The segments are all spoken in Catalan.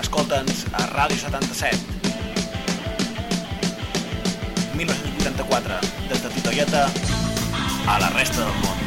escolta'ns a Ràdio 77. 1984, des de Titoieta a la resta del món.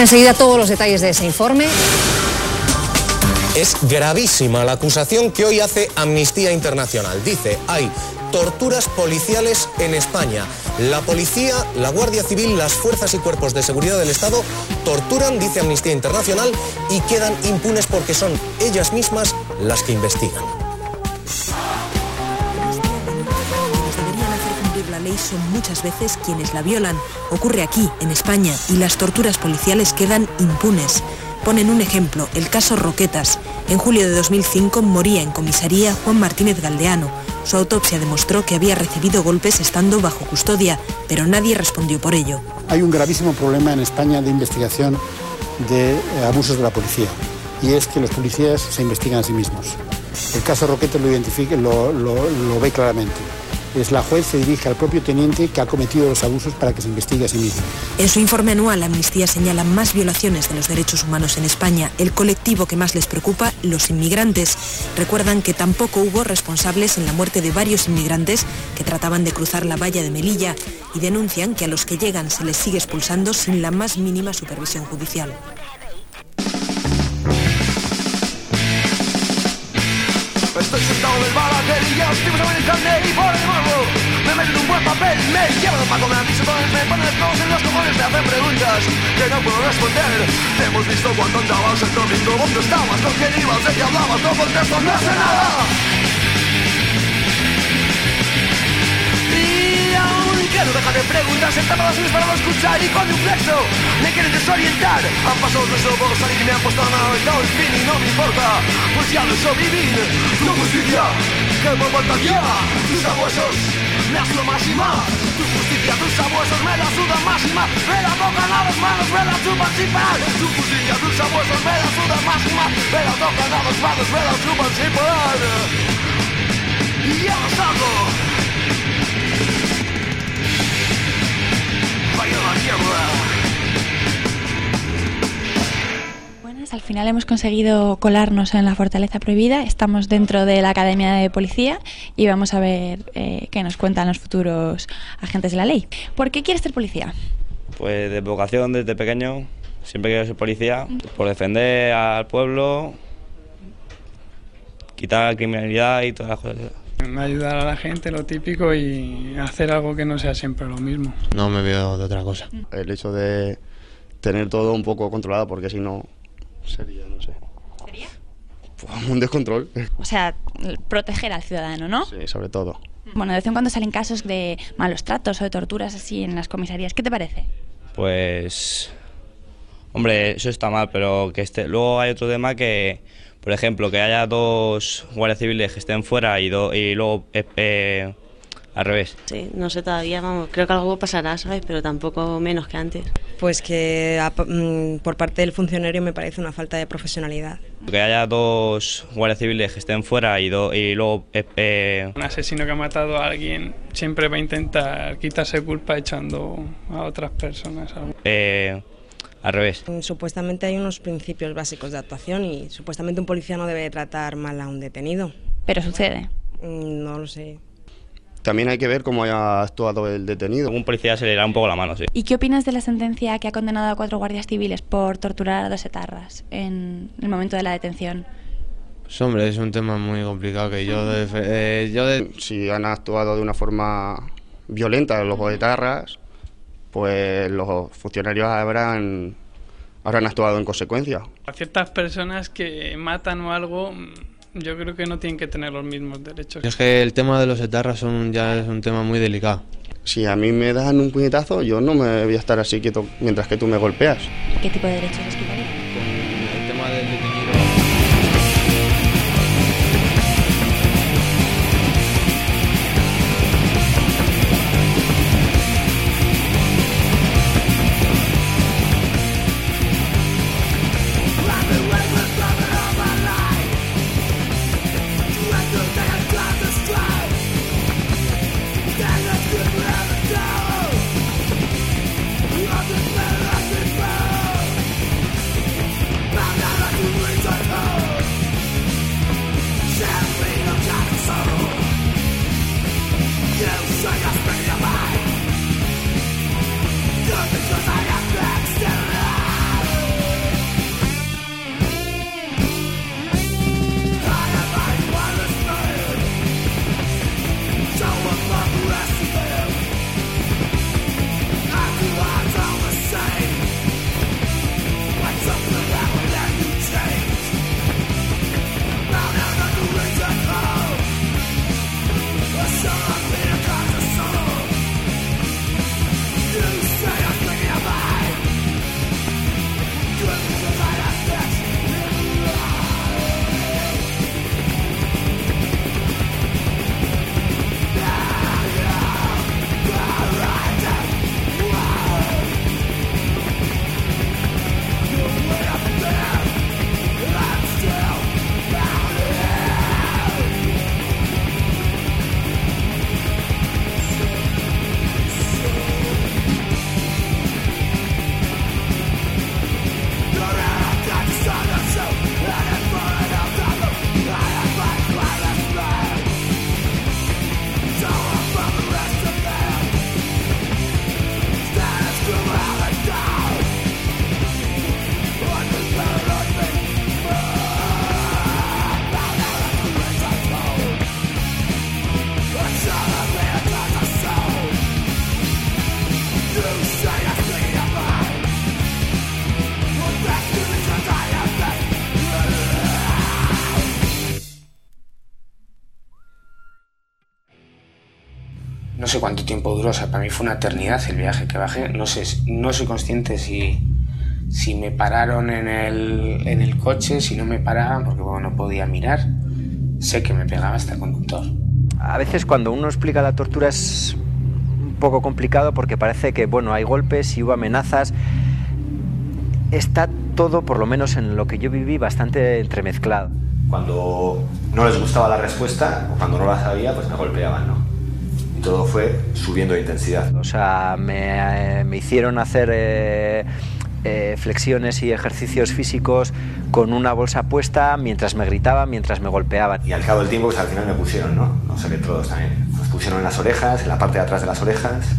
Enseguida todos los detalles de ese informe. Es gravísima la acusación que hoy hace Amnistía Internacional. Dice, hay torturas policiales en España. La policía, la Guardia Civil, las fuerzas y cuerpos de seguridad del Estado torturan, dice Amnistía Internacional, y quedan impunes porque son ellas mismas las que investigan. Veces quienes la violan. Ocurre aquí, en España, y las torturas policiales quedan impunes. Ponen un ejemplo, el caso Roquetas. En julio de 2005 moría en comisaría Juan Martínez Galdeano. Su autopsia demostró que había recibido golpes estando bajo custodia, pero nadie respondió por ello. Hay un gravísimo problema en España de investigación de eh, abusos de la policía y es que los policías se investigan a sí mismos. El caso Roquetas lo identifica, lo, lo- lo ve claramente. Es la juez se dirige al propio teniente que ha cometido los abusos para que se investigue a sí mismo. En su informe anual, Amnistía señala más violaciones de los derechos humanos en España. El colectivo que más les preocupa, los inmigrantes. Recuerdan que tampoco hubo responsables en la muerte de varios inmigrantes que trataban de cruzar la valla de Melilla y denuncian que a los que llegan se les sigue expulsando sin la más mínima supervisión judicial. Estoy sentado en el bar y ya los tipos en el carnet y por el morbo Me meten un buen papel, me llevan para comer pisotones Me ponen todos en los cojones, me hacen preguntas que no puedo responder Te hemos visto cuando andabas el domingo ¿Dónde estabas? ¿Con quién ibas? ¿De qué hablabas? No contesto, no sé nada aunque no deja de preguntas Están todas mis para no escuchar y con un flexo. Me quieren desorientar. Han pasado los salir y me han puesto la todo el fin Y no me importa, pues ya lo hizo vivir Tu justicia, que me faltaría Tus abuesos, me has lo más y más. Tu justicia, tus abuesos me la sudan más y más. Me la tocan a las manos, me la chupan sin Tu justicia, tus abuesos me la sudan más y más. Me la tocan a las manos, me la chupan sin Y ya lo hago La mierda final hemos conseguido colarnos en la Fortaleza Prohibida, estamos dentro de la Academia de Policía y vamos a ver eh, qué nos cuentan los futuros agentes de la ley. ¿Por qué quieres ser policía? Pues de vocación desde pequeño, siempre quiero ser policía, por defender al pueblo, quitar la criminalidad y todas las cosas. Ayudar a la gente, lo típico, y hacer algo que no sea siempre lo mismo. No me veo de otra cosa. El hecho de tener todo un poco controlado, porque si no, sería, no sé. ¿Sería? Pues un descontrol. O sea, proteger al ciudadano, ¿no? Sí, sobre todo. Bueno, de vez en cuando salen casos de malos tratos o de torturas así en las comisarías. ¿Qué te parece? Pues, hombre, eso está mal, pero que este, luego hay otro tema que, por ejemplo, que haya dos guardias civiles que estén fuera y, do- y luego eh, eh, al revés. Sí, no sé todavía, vamos, creo que algo pasará, ¿sabes? Pero tampoco menos que antes. Pues que a- mm, por parte del funcionario me parece una falta de profesionalidad. Que haya dos guardias civiles que estén fuera y, do- y luego eh, eh, Un asesino que ha matado a alguien siempre va a intentar quitarse culpa echando a otras personas. eh, al revés. Mm, Supuestamente hay unos principios básicos de actuación y supuestamente un policía no debe tratar mal a un detenido. Pero sucede. Mm, No lo sé. También hay que ver cómo haya actuado el detenido. Un policía se le da un poco la mano, sí. ¿Y qué opinas de la sentencia que ha condenado a cuatro guardias civiles por torturar a dos etarras en el momento de la detención? Pues hombre, es un tema muy complicado que yo... de- eh, yo de- Si han actuado de una forma violenta los etarras, pues los funcionarios habrán, habrán actuado en consecuencia. A ciertas personas que matan o algo, mm, yo creo que no tienen que tener los mismos derechos. Es que el tema de los etarras son, ya es un tema muy delicado. Si a mí me dan un puñetazo, yo no me voy a estar así quieto mientras que tú me golpeas. ¿Qué tipo de derechos les quitaría? No sé cuánto tiempo duró, o sea, para mí fue una eternidad el viaje que bajé. No sé, no soy consciente si, si me pararon en el, en el coche, si no me paraban, porque bueno, no podía mirar. Sé que me pegaba hasta el conductor. A veces cuando uno explica la tortura es un poco complicado porque parece que bueno, hay golpes y hubo amenazas. Está todo, por lo menos en lo que yo viví, bastante entremezclado. Cuando no les gustaba la respuesta o cuando no la sabía, pues me golpeaban, ¿no? Todo fue subiendo de intensidad. O sea, me, eh, me hicieron hacer eh, eh, flexiones y ejercicios físicos con una bolsa puesta mientras me gritaban, mientras me golpeaban. Y al cabo del tiempo, pues al final me pusieron, ¿no? Los electrodos también. Nos pusieron en las orejas, en la parte de atrás de las orejas,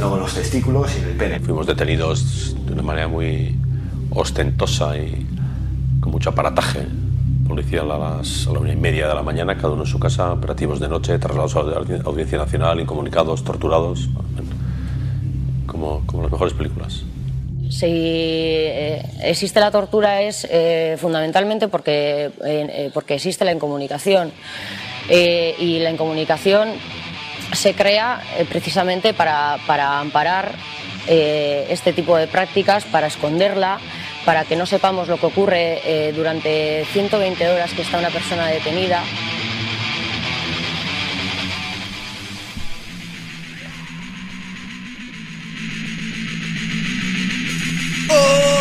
luego en los testículos y en el pene. Fuimos detenidos de una manera muy ostentosa y con mucho aparataje. Policía a las a la una y media de la mañana, cada uno en su casa, operativos de noche, trasladados a la Audi- Audiencia Nacional, incomunicados, torturados, como, como las mejores películas. Si eh, existe la tortura es eh, fundamentalmente porque, eh, porque existe la incomunicación. Y la incomunicación se crea precisamente para, para amparar este tipo de prácticas, para esconderla, para que no sepamos lo que ocurre eh, durante 120 horas que está una persona detenida. Quando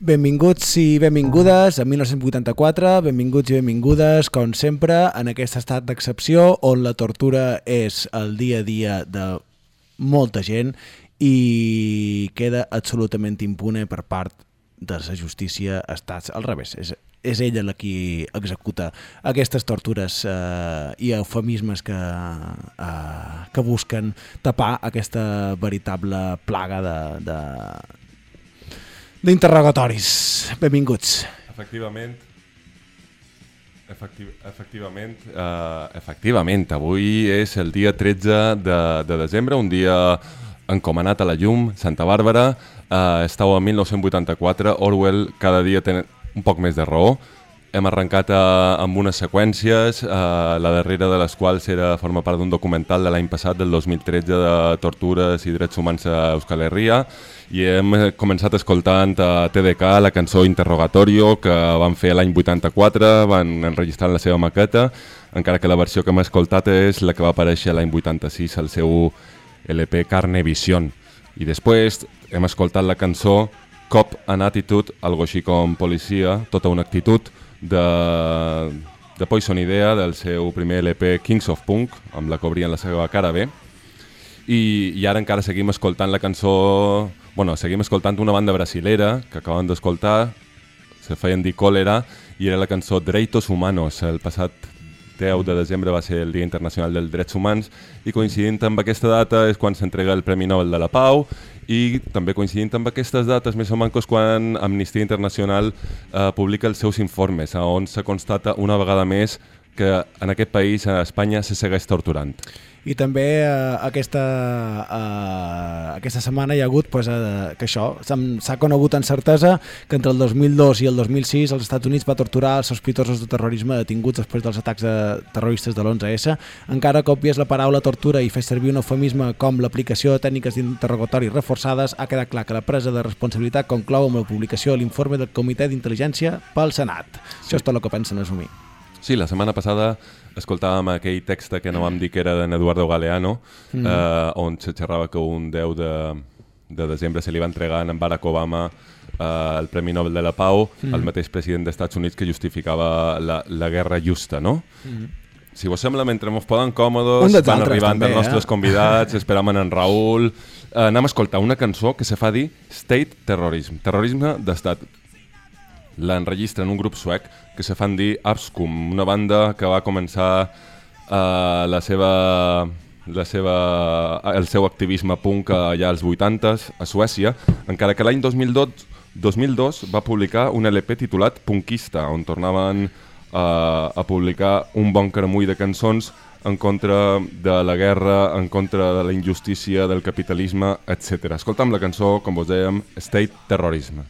Benvinguts i benvingudes a 1984, benvinguts i benvingudes, com sempre, en aquest estat d'excepció on la tortura és el dia a dia de molta gent i queda absolutament impune per part de la justícia estats al revés. És, és ella la qui executa aquestes tortures eh, i eufemismes que, eh, que busquen tapar aquesta veritable plaga de, de, d'interrogatoris. Benvinguts. Efectivament, efectiv efectivament, uh, efectivament, avui és el dia 13 de, de desembre, un dia encomanat a la llum, Santa Bàrbara, uh, estàu a 1984, Orwell cada dia té un poc més de raó, hem arrencat eh, amb unes seqüències, eh, la darrera de les quals era forma part d'un documental de l'any passat, del 2013, de tortures i drets humans a Euskal Herria, i hem començat escoltant a TDK la cançó Interrogatorio, que van fer l'any 84, van enregistrar la seva maqueta, encara que la versió que hem escoltat és la que va aparèixer l'any 86 al seu LP Carne Vision. I després hem escoltat la cançó Cop an Attitude, algo així com policia, tota una actitud, de, de Poison Idea, del seu primer LP Kings of Punk, amb la que obrien la seva cara B. I, I ara encara seguim escoltant la cançó... Bueno, seguim escoltant una banda brasilera que acabem d'escoltar, se feien dir Còlera, i era la cançó Dreitos Humanos. El passat 10 de desembre va ser el Dia Internacional dels Drets Humans i coincidint amb aquesta data és quan s'entrega el Premi Nobel de la Pau i també coincidint amb aquestes dates més o mancos quan Amnistia Internacional eh, publica els seus informes on se constata una vegada més que en aquest país, a Espanya, se segueix torturant i també eh, aquesta, eh, aquesta setmana hi ha hagut pues, eh, que això, s'ha conegut en certesa que entre el 2002 i el 2006 els Estats Units va torturar els sospitosos de terrorisme detinguts després dels atacs de terroristes de l'11S. Encara que obvies la paraula tortura i fes servir un eufemisme com l'aplicació de tècniques d'interrogatori reforçades, ha quedat clar que la presa de responsabilitat conclou amb la publicació de l'informe del Comitè d'Intel·ligència pel Senat. Això és tot el que pensen assumir. Sí, la setmana passada escoltàvem aquell text que no vam dir que era d'en Eduardo Galeano, mm. eh, on se xerrava que un 10 de, de desembre se li va entregar a Barack Obama eh, el Premi Nobel de la Pau, mm. el mateix president dels Estats Units que justificava la, la guerra justa, no? Mm. Si vos sembla, mentre ens poden còmodes, van arribant també, els nostres eh? convidats, esperam en Raül... Eh, anem a escoltar una cançó que se fa dir State Terrorism, terrorisme d'estat l'enregistren un grup suec que se fan dir Abscum, una banda que va començar uh, la seva, la seva, el seu activisme punk allà als 80s a Suècia, encara que l'any 2002, 2002 va publicar un LP titulat Punkista, on tornaven uh, a publicar un bon caramull de cançons en contra de la guerra, en contra de la injustícia, del capitalisme, etc. Escolta'm la cançó, com vos dèiem, State Terrorism.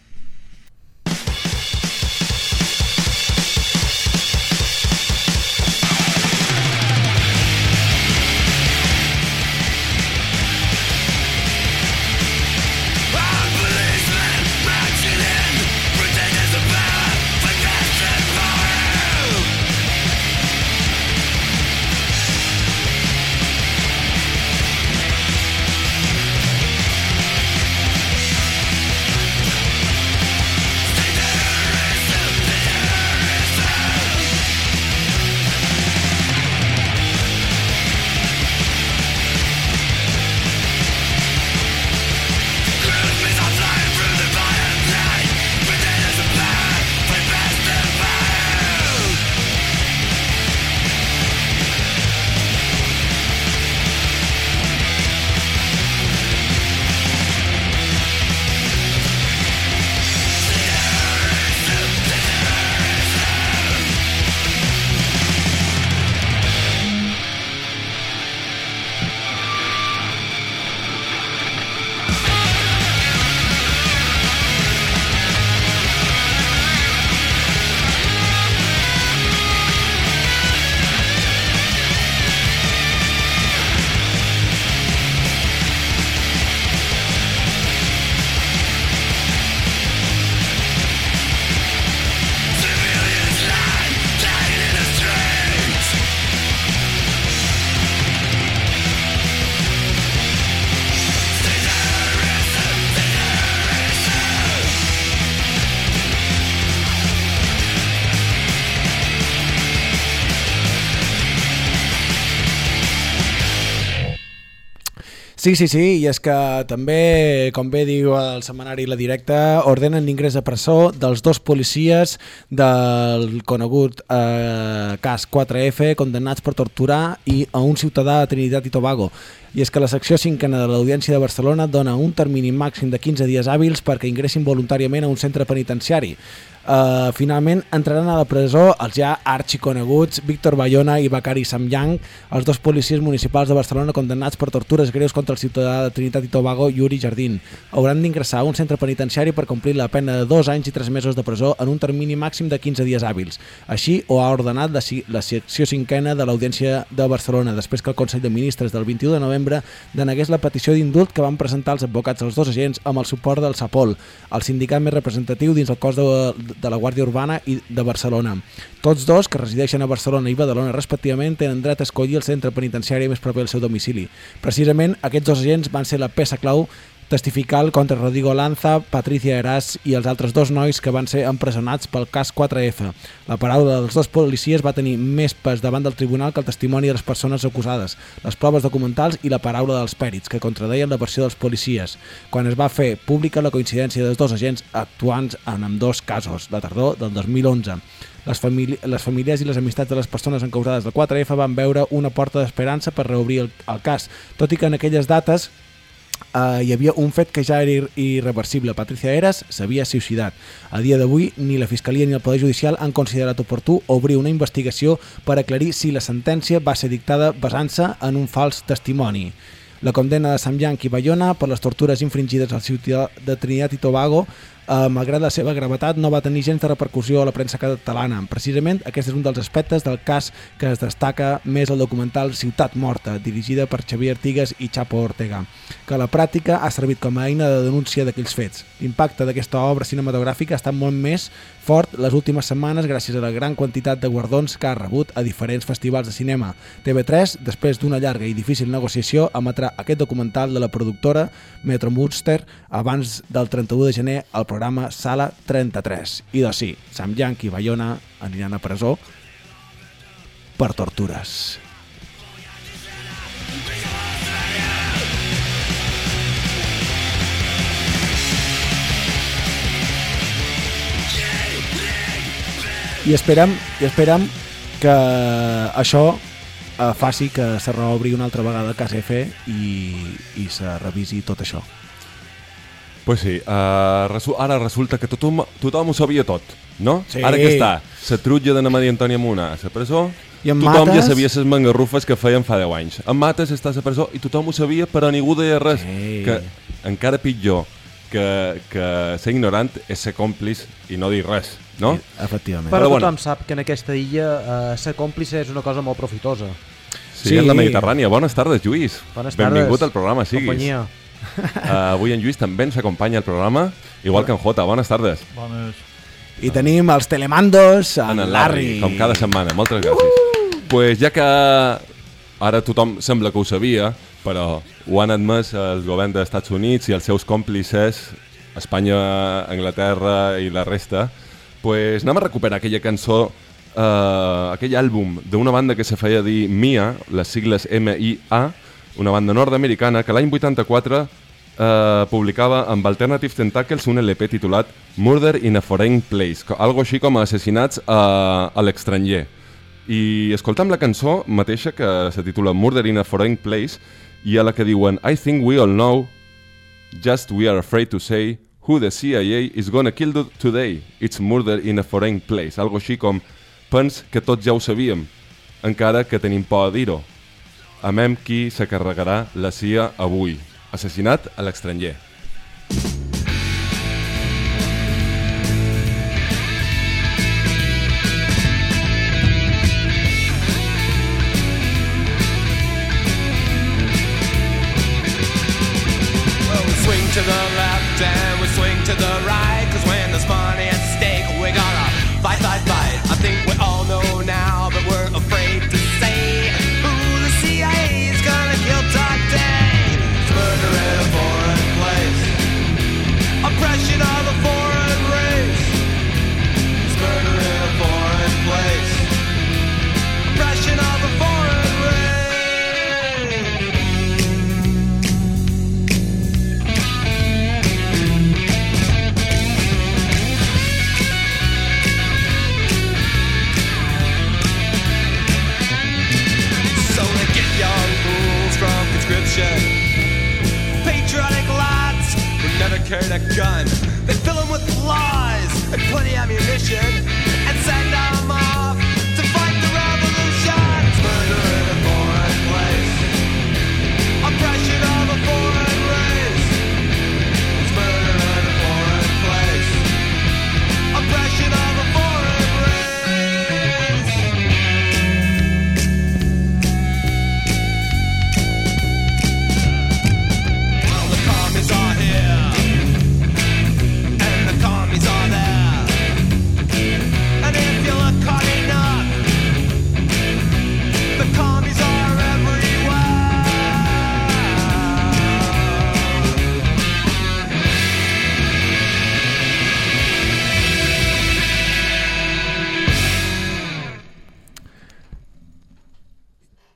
Sí, sí, sí, i és que també, com bé diu el setmanari La Directa, ordenen l'ingrés a presó dels dos policies del conegut eh, cas 4F condemnats per torturar i a un ciutadà de Trinitat i Tobago. I és que la secció cinquena de l'Audiència de Barcelona dona un termini màxim de 15 dies hàbils perquè ingressin voluntàriament a un centre penitenciari. Uh, finalment entraran a la presó els ja arxiconeguts Víctor Bayona i Becari Samyang, els dos policies municipals de Barcelona condemnats per tortures greus contra el ciutadà de Trinitat i Tobago Yuri Jardín. Hauran d'ingressar a un centre penitenciari per complir la pena de dos anys i tres mesos de presó en un termini màxim de 15 dies hàbils. Així ho ha ordenat la, la secció cinquena de l'Audiència de Barcelona, després que el Consell de Ministres del 21 de novembre denegués la petició d'indult que van presentar els advocats dels dos agents amb el suport del SAPOL, el sindicat més representatiu dins el cos de, de la Guàrdia Urbana i de Barcelona. Tots dos, que resideixen a Barcelona i Badalona respectivament, tenen dret a escollir el centre penitenciari més proper al seu domicili. Precisament, aquests dos agents van ser la peça clau testifical contra Rodrigo Lanza, Patricia Eras i els altres dos nois que van ser empresonats pel cas 4F. La paraula dels dos policies va tenir més pes davant del tribunal que el testimoni de les persones acusades, les proves documentals i la paraula dels pèrits, que contradeien la versió dels policies, quan es va fer pública la coincidència dels dos agents actuants en ambdós casos, la tardor del 2011. Les, famíli les famílies i les amistats de les persones encausades del 4F van veure una porta d'esperança per reobrir el, el cas, tot i que en aquelles dates Uh, hi havia un fet que ja era ir irreversible. Patricia Eras s'havia suïcidat. A dia d'avui, ni la Fiscalia ni el Poder Judicial han considerat oportú obrir una investigació per aclarir si la sentència va ser dictada basant-se en un fals testimoni. La condemna de Samyang i Bayona per les tortures infringides al ciutadà de Trinidad i Tobago eh, malgrat la seva gravetat, no va tenir gens de repercussió a la premsa catalana. Precisament, aquest és un dels aspectes del cas que es destaca més al documental Ciutat Morta, dirigida per Xavier Artigas i Chapo Ortega, que a la pràctica ha servit com a eina de denúncia d'aquells fets. L'impacte d'aquesta obra cinematogràfica ha estat molt més fort les últimes setmanes gràcies a la gran quantitat de guardons que ha rebut a diferents festivals de cinema. TV3, després d'una llarga i difícil negociació, emetrà aquest documental de la productora Metro Monster abans del 31 de gener al programa Sala 33. I doncs sí, Sam Yang i Bayona aniran a presó per tortures. I esperem, i esperem que això eh, faci que se reobri una altra vegada el cas F i, i se revisi tot això. Pues sí, uh, resu ara resulta que tothom, tothom ho sabia tot, no? Sí. Ara que està, la trutlla de Maria Antònia Muna a la presó, I en tothom Mates? ja sabia les mangarrufes que feien fa 10 anys. En Mates està a la presó i tothom ho sabia, però ningú deia res. Sí. Que encara pitjor que, que ser ignorant és ser còmplice i no dir res, no? Efectivament. Però, Però bueno. tothom sap que en aquesta illa eh, ser còmplice és una cosa molt profitosa. Sí, sí, és la Mediterrània. Bones tardes, Lluís. Bones Benvingut tardes, al programa, siguis. companyia. Uh, avui en Lluís també ens acompanya al programa, igual que en Jota. Bones tardes. Bones. I tenim els telemandos, en, En Larry. Larry, com cada setmana. Moltes gràcies. Uh! Pues ja que ara tothom sembla que ho sabia, però ho han admès el govern dels Estats Units i els seus còmplices, Espanya, Anglaterra i la resta, pues anem a recuperar aquella cançó, uh, aquell àlbum d'una banda que se feia dir MIA, les sigles M-I-A, una banda nord-americana que l'any 84 eh, publicava amb Alternative Tentacles un LP titulat Murder in a Foreign Place, algo així com assassinats a, a l'estranger. I escoltam la cançó mateixa que se titula Murder in a Foreign Place i a la que diuen I think we all know, just we are afraid to say, who the CIA is gonna kill to- today. It's murder in a foreign place. Algo així com pens que tots ja ho sabíem, encara que tenim por a dir-ho. Amem qui se carregarà la CIA avui. Assassinat a l'estranger. To the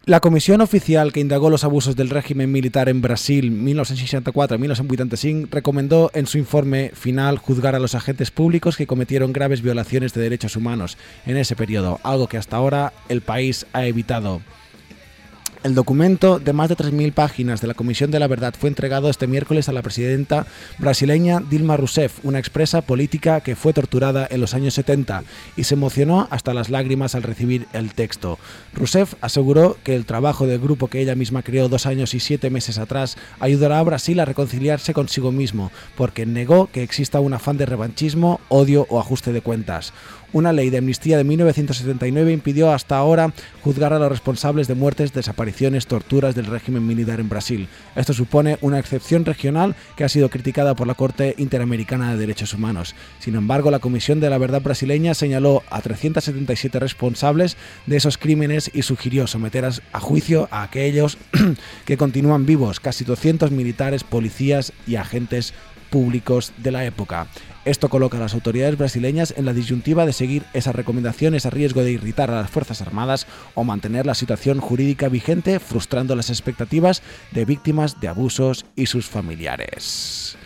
La comisión oficial que indagó los abusos del régimen militar en Brasil 1964-1985 recomendó en su informe final juzgar a los agentes públicos que cometieron graves violaciones de derechos humanos en ese periodo, algo que hasta ahora el país ha evitado. El documento de más de 3.000 páginas de la Comisión de la Verdad fue entregado este miércoles a la presidenta brasileña Dilma Rousseff, una expresa política que fue torturada en los años 70 y se emocionó hasta las lágrimas al recibir el texto. Rousseff aseguró que el trabajo del grupo que ella misma creó dos años y siete meses atrás ayudará a Brasil a reconciliarse consigo mismo, porque negó que exista un afán de revanchismo, odio o ajuste de cuentas. Una ley de amnistía de 1979 impidió hasta ahora juzgar a los responsables de muertes, desapariciones, torturas del régimen militar en Brasil. Esto supone una excepción regional que ha sido criticada por la Corte Interamericana de Derechos Humanos. Sin embargo, la Comisión de la Verdad brasileña señaló a 377 responsables de esos crímenes y sugirió someter a- juicio a aquellos que continúan vivos, casi 200 militares, policías y agentes públicos de la época. Esto coloca a las autoridades brasileñas en la disyuntiva de seguir esas recomendaciones a riesgo de irritar a las Fuerzas Armadas o mantener la situación jurídica vigente, frustrando las expectativas de víctimas de abusos y sus familiares.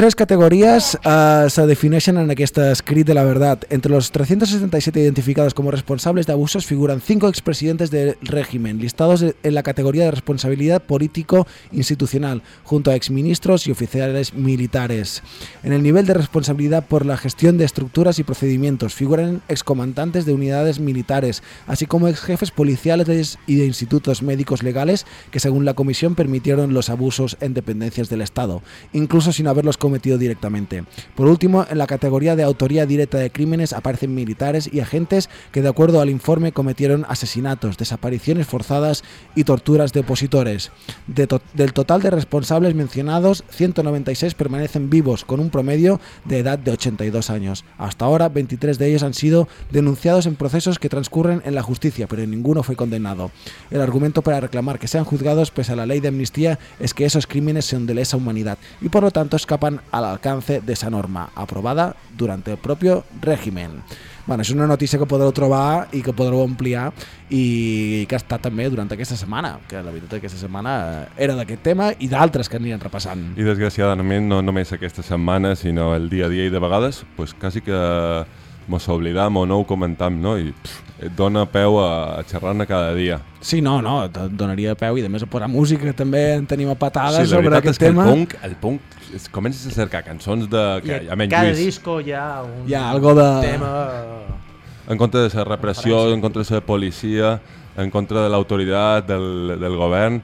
Tres categorías ah, se defineixen en aquest escrit de la verdad. Entre los 377 identificados como responsables de abusos figuran cinco expresidentes del régimen, listados en la categoría de responsabilidad político-institucional, junto a exministros y oficiales militares. En el nivel de responsabilidad por la gestión de estructuras y procedimientos figuran excomandantes de unidades militares, así como exjefes policiales y de institutos médicos legales que según la comisión permitieron los abusos en dependencias del Estado, incluso sin haberlos directamente. Por último, en la categoría de autoría directa de crímenes aparecen militares y agentes que, de acuerdo al informe, cometieron asesinatos, desapariciones forzadas y torturas de opositores. De to- del total de responsables mencionados, 196 permanecen vivos, con un promedio de edad de 82 años. Hasta ahora, 23 de ellos han sido denunciados en procesos que transcurren en la justicia, pero ninguno fue condenado. El argumento para reclamar que sean juzgados pese a la ley de amnistía es que esos crímenes son de lesa humanidad y por lo tanto escapan al alcance de esa norma, aprobada durante el propio régimen. Bueno, és una notícia que podreu trobar i que podreu ampliar i que ha estat també durant aquesta setmana, que la veritat aquesta setmana eh, era d'aquest tema i d'altres que aniran repassant. I desgraciadament no només aquesta setmana, sinó el dia a dia i de vegades, pues, quasi que mos oblidam o no ho comentam, no? I pff, et dona peu a, a xerrar-ne cada dia. Sí, no, no, et donaria peu i de més a posar música també en tenim a patades sí, la sobre veritat aquest és que tema. el punk, el punk es, comences a cercar cançons de... Que, I a menys cada Lluís, disco hi ha un Hi ha algo de- tema... en contra de la repressió, en contra de la policia, en contra de l'autoritat del, del govern.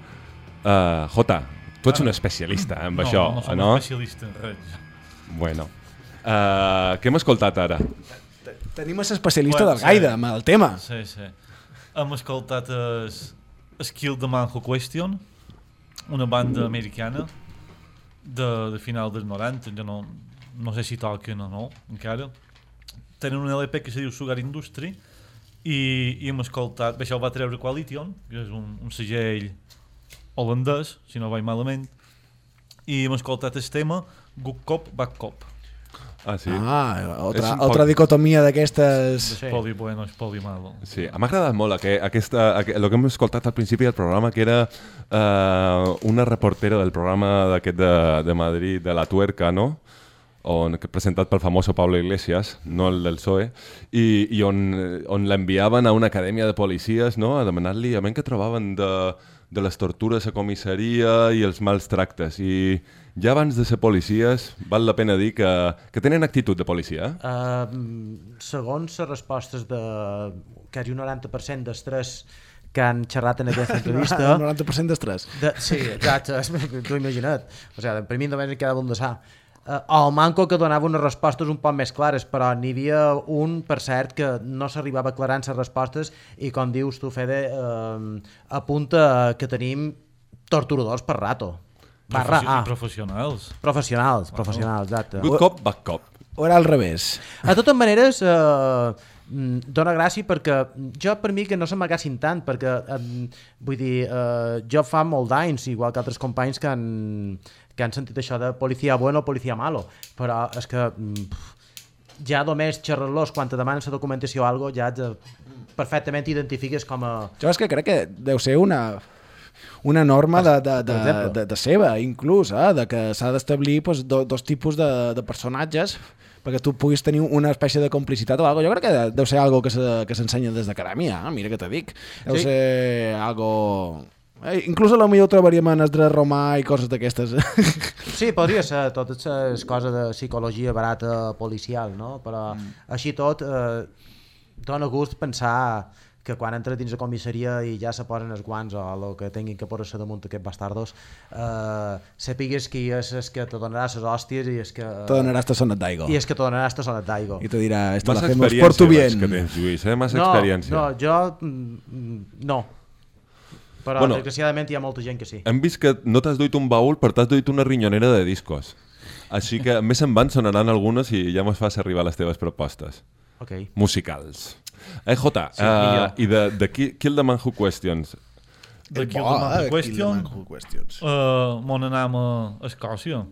Uh, Jota, tu ets un especialista en no, això, no som no? especialista en res. Bueno. Uh, què hem escoltat ara? Tenim l'especialista del Gaida, amb el tema. Sí, sí. Hem escoltat es, Skill the Manho Question, una banda americana de, de final dels 90, jo no, no sé si toquen o no, encara. Tenen un LP que se diu Sugar Industry i, i hem escoltat, bé, això ho va treure Qualition, que és un, un segell holandès, si no vaig malament, i hem escoltat el tema Good Cop, Bad Cop. Ah, sí? Ah, otra, poc- dicotomia d'aquestes... Sí. Poli bueno, és poli malo. Sí, m'ha agradat molt aqu aquesta, aqu el que hem escoltat al principi del programa, que era uh, una reportera del programa d'aquest de, de Madrid, de La Tuerca, no? on, que presentat pel famoso Pablo Iglesias, no el del PSOE, i, i on, on l'enviaven a una acadèmia de policies no? a demanar-li a veure què trobaven de, de les tortures a comissaria i els mals tractes. I ja abans de ser policies, val la pena dir que, que tenen actitud de policia. Eh? Uh, segons les respostes de quasi un 90% dels tres que han xerrat en aquesta entrevista... El 90% d'estrès. De, sí, exacte, t'ho imagina't. O sigui, per mi només un de sa. Uh, el Manco que donava unes respostes un poc més clares, però n'hi havia un, per cert, que no s'arribava aclarant les respostes i, com dius tu, Fede, uh, apunta que tenim torturadors per rato. Barra A. professionals. Professionals, professionals, exacte. Good cop, bad cop. O era al revés? De totes maneres, eh, mm, dona gràcia perquè jo per mi que no se m'agassin tant perquè eh, vull dir, eh, jo fa molt d'anys igual que altres companys que han, que han sentit això de policia bueno, policia malo però és que mm, pff, ja només xerrar-los quan te demanen la documentació o algo ja ets, eh, perfectament identifiques com a Jo és que crec que deu ser una una norma de, de, de, de, de seva, inclús, eh? de que s'ha d'establir pues, do, dos tipus de, de personatges perquè tu puguis tenir una espècie de complicitat o algo. Jo crec que deu ser algo que se- que s'ensenya des d'acadèmia, eh? mira que te dic. Deu Sí. ser algo... Eh, inclús a la millor trobaríem en dret romà i coses d'aquestes. Sí, podria ser totes les coses de psicologia barata policial, no? Però mm. així tot eh, dona gust pensar que quan entra dins la comissaria i ja se posen els guants o el que tinguin que posar-se damunt aquests bastardos eh, sapigues qui és el que te donarà les hòsties i és que... Te donarà esta sonet d'aigua. I és que te donarà esta sonet d'aigua. I te dirà, esto lo hacemos por tu bien. que tens, Lluís, eh? Massa no, experiència. No, jo... mm, No. Però Bueno. desgraciadament hi ha molta gent que sí. Hem vist que no t'has duit un baúl, però t'has duit una rinyonera de discos. Així que més en van sonaran algunes i ja mos fas arribar les teves propostes. Ok. Musicals. Eh, Jota, Sí, uh, i de, de Ki- Kill the Man Who Questions. De Kill bo, the Man eh, Who Kill the Man Who Questions. Uh, mon anam a Escòcia.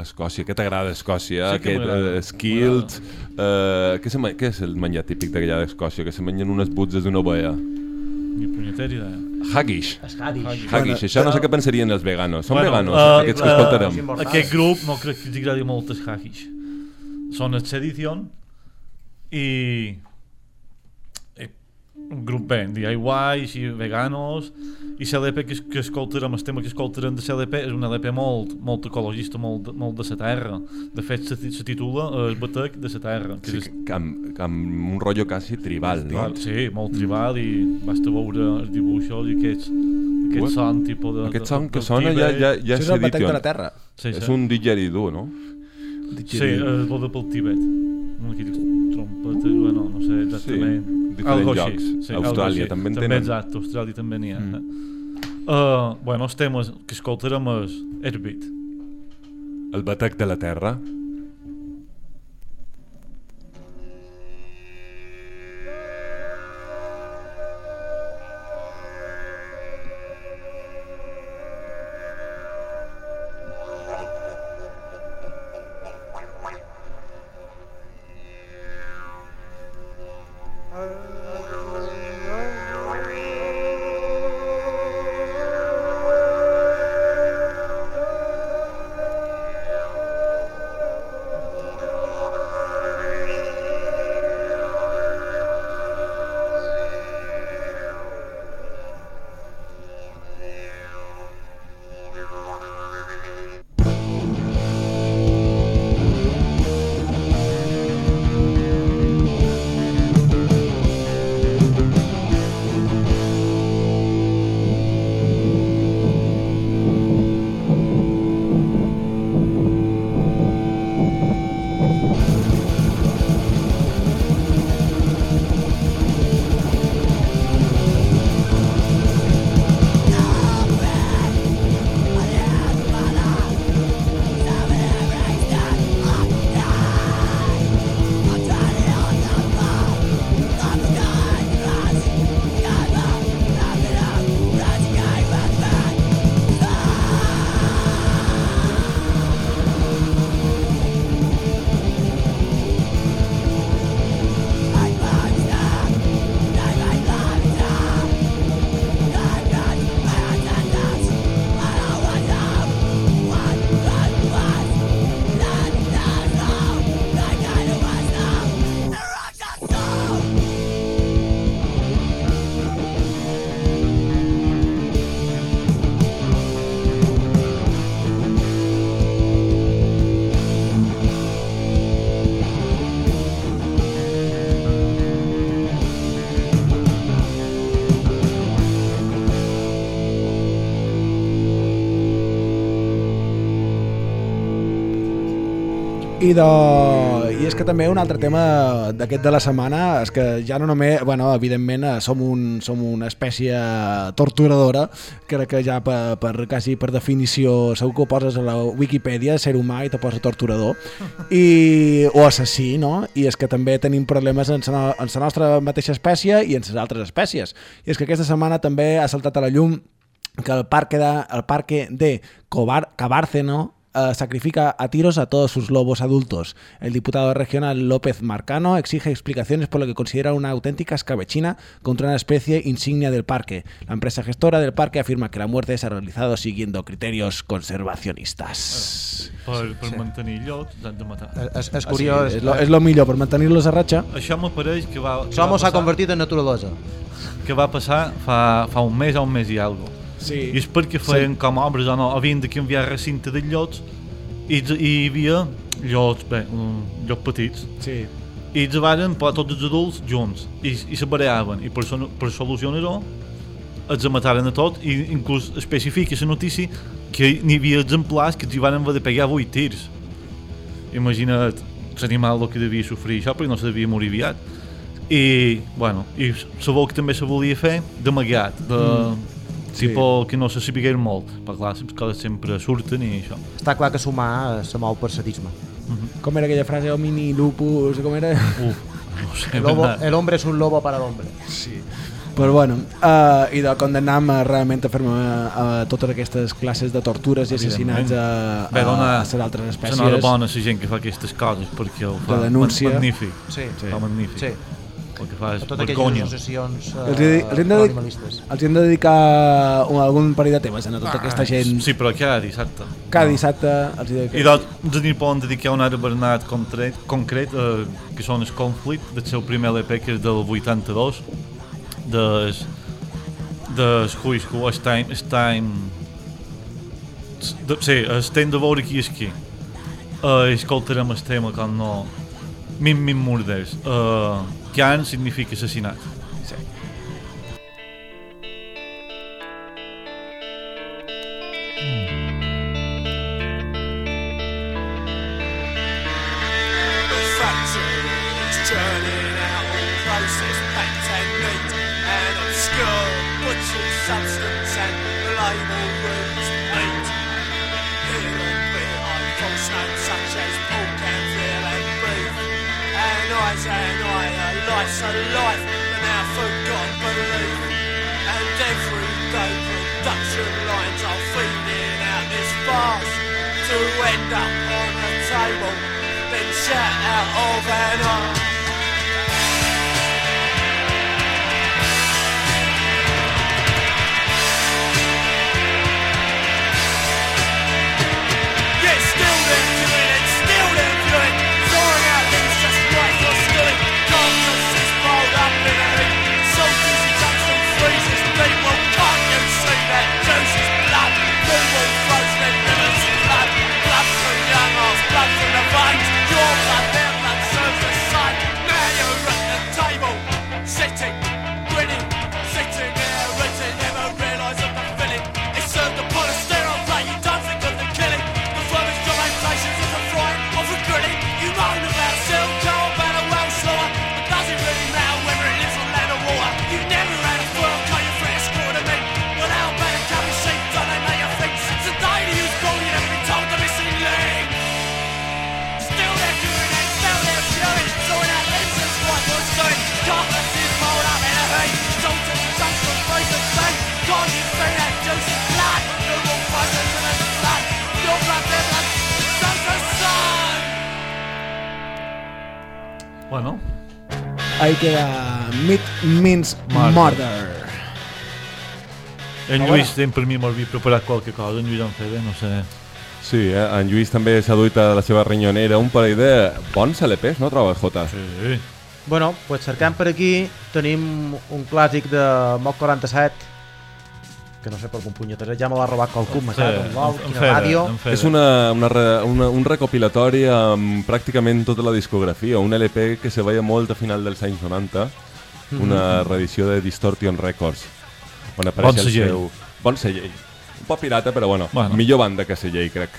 Escòcia, què t'agrada Escòcia? Sí que Aquest uh, Skilled... Uh, què, se què és el menjar típic d'allà d'Escòcia? Que se mengen unes butzes d'una ovella. Ni punyetera idea. Haggis. Es Haggis. Haggis. Això no sé què pensarien els veganos. Són veganos, eh, aquests que eh, escoltarem. Aquest grup no crec que els agradi molt els haggis. Són els Sedition i i un grup bé, DIY i veganos i l'LP que, que escoltarem, el tema que escoltarem de l'LP és un LP molt, molt ecologista, molt, molt de la terra. De fet, se, ti- se titula eh, El batec de la terra. Que Sí, és, que amb, amb un rotllo quasi tribal, no? Sí, molt tribal i basta veure els dibuixos i aquests, aquest son tipus de... Aquest de- son que sona ja, ja, ja Això és el batec de la terra. Sí, sí. És un didgeridoo, no? Sí, eh, vol de pel Tibet. Una trompeta, bueno, no sé exactament. Sí, diferents Algo llocs. així, sí, Austràlia també en També, tenen. exacte, Austràlia també n'hi ha. Mm. Mm. Uh, bueno, els temes que escoltarem és Herbit. El batec de la terra. I, de... I és que també un altre tema d'aquest de la setmana és que ja no només, bueno, evidentment eh, som, un, som una espècie torturadora, crec que ja per, per, quasi per definició segur que ho poses a la Wikipedia, ser humà i te posa torturador i, o assassí, no? I és que també tenim problemes en la, en la nostra mateixa espècie i en les altres espècies. I és que aquesta setmana també ha saltat a la llum que el parque de, el parque de Cobar, Cabárceno eh, sacrifica a tiros a todos sus lobos adultos. El diputado regional López Marcano exige explicaciones por lo que considera una auténtica escabechina contra una especie insignia del parque. La empresa gestora del parque afirma que la muerte se ha realizado siguiendo criterios conservacionistas. Per, per Sí. sí. mantenir llocs s'han de matar. És- és curiós. Sí, és, lo, és lo millor, per mantenir-los a ratxa. Això m'apareix que va... Que Això va mos s'ha convertit en naturalosa. que va passar fa, fa un mes o un mes i algo. Sí. I és perquè feien sí. com obres o no, havien de canviar recinte de llots i, i hi havia llots, bé, um, llots petits. Sí. I ells van posar tots els adults junts i, i se barrejaven i per, per solucionar-ho els mataren a tot i inclús especifica la notícia que n'hi havia exemplars que els van haver de pegar 8 tirs. Imagina't l'animal el que devia sofrir això perquè no se devia morir aviat. I, bueno, i sabeu que també se volia fer d'amagat, de... Mm. Sí. Tipo que no se sapigués molt, perquè clar, les coses sempre surten i això. Està clar que sumar se mou per sadisme. Com era aquella frase, homini lupus, com era? Uf, no sé, El, lobo, el hombre es un lobo para el hombre. Sí. Però bueno, uh, i de condemnam uh, realment a fer uh, totes aquestes classes de tortures i assassinats a, a, Bé, dona, a les altres espècies. Enhorabona a la gent que fa aquestes coses perquè ho fa De denúncia. magnífic. Sí. sí. Fa magnífic. Sí. El que fa és totes aquelles vergonya. associacions eh, Els, els, hem de, animalistes. els hem de dedicar un, algun parell de temes a tota aquesta gent. Sí, però cada dissabte. Cada dissabte els hi dediquem. I doncs, ens poden dedicar un ara Bernat concret, concret eh, que són el Conflict, del seu primer LP, que és del 82, des, des Who is Who, és Time, és Time... De, sí, estem de veure qui és qui. Uh, escoltarem el tema com no... Mim Mim Murders. Uh, Khan significa asesinato. up on the table, then sat out all and night. hi queda Meat Means Murder. Murder. En ah, Lluís Hola. sempre mi m'havia preparat qualque cosa, en Lluís en Fede, no sé... Sí, eh? en Lluís també s'ha duit a la seva rinyonera un parell de bons LPs, no trobes, Jota? Sí. Bueno, pues cercant per aquí tenim un clàssic de Moc 47, que no sé per com punyetes, ja me l'ha robat qualcú, m'ha quedat en wow, quina ràdio. És una, una, una, un recopilatori amb pràcticament tota la discografia, un LP que se veia molt a final dels anys 90, mhm. una reedició de Distortion Records, on apareix bon el seu... Bon segell. Un poc pirata, però bueno, bueno. millor banda que segell, crec.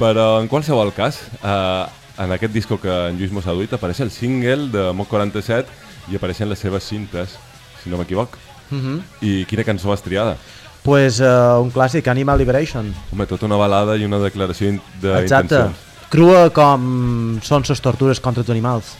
Però en qualsevol cas, eh, en aquest disco que en Lluís mos ha duit apareix el single de Moc 47 i apareixen les seves cintes, si no m'equivoc. Uh -huh. I quina cançó has triada? pues, uh, un clàssic, Animal Liberation. Home, tota una balada i una declaració d'intencions. Exacte, crua com són les tortures contra els animals.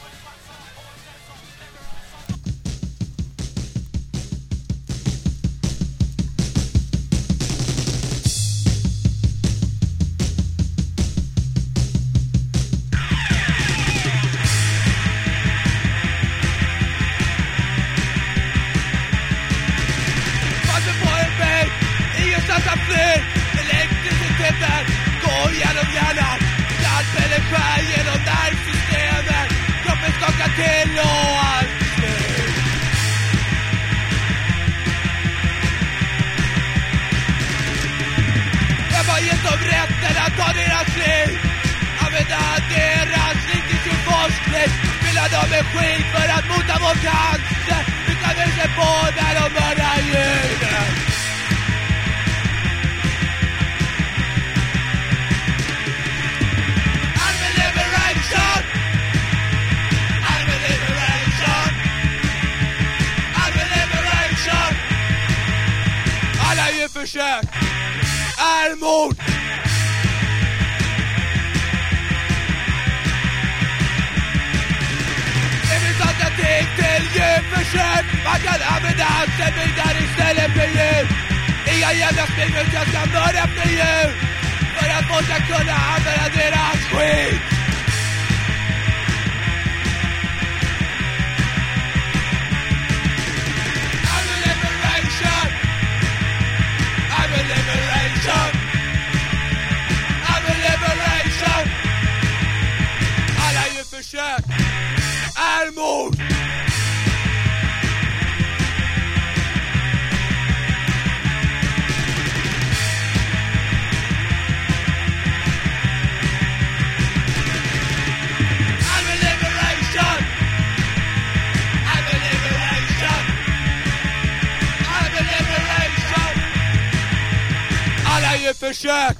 Shack,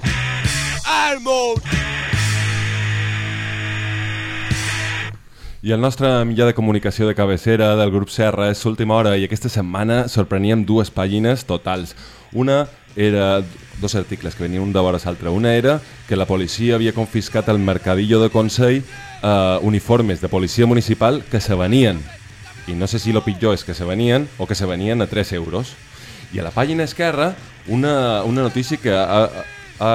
al món. I el nostre mitjà de comunicació de cabecera del grup Serra és l'última hora i aquesta setmana sorpreníem dues pàgines totals. Una era dos articles que venien un de vora l'altre. Una era que la policia havia confiscat al mercadillo de Consell eh, uniformes de policia municipal que se venien. I no sé si lo pitjor és que se venien o que se venien a 3 euros. I a la pàgina esquerra una, una notícia que ha, ha,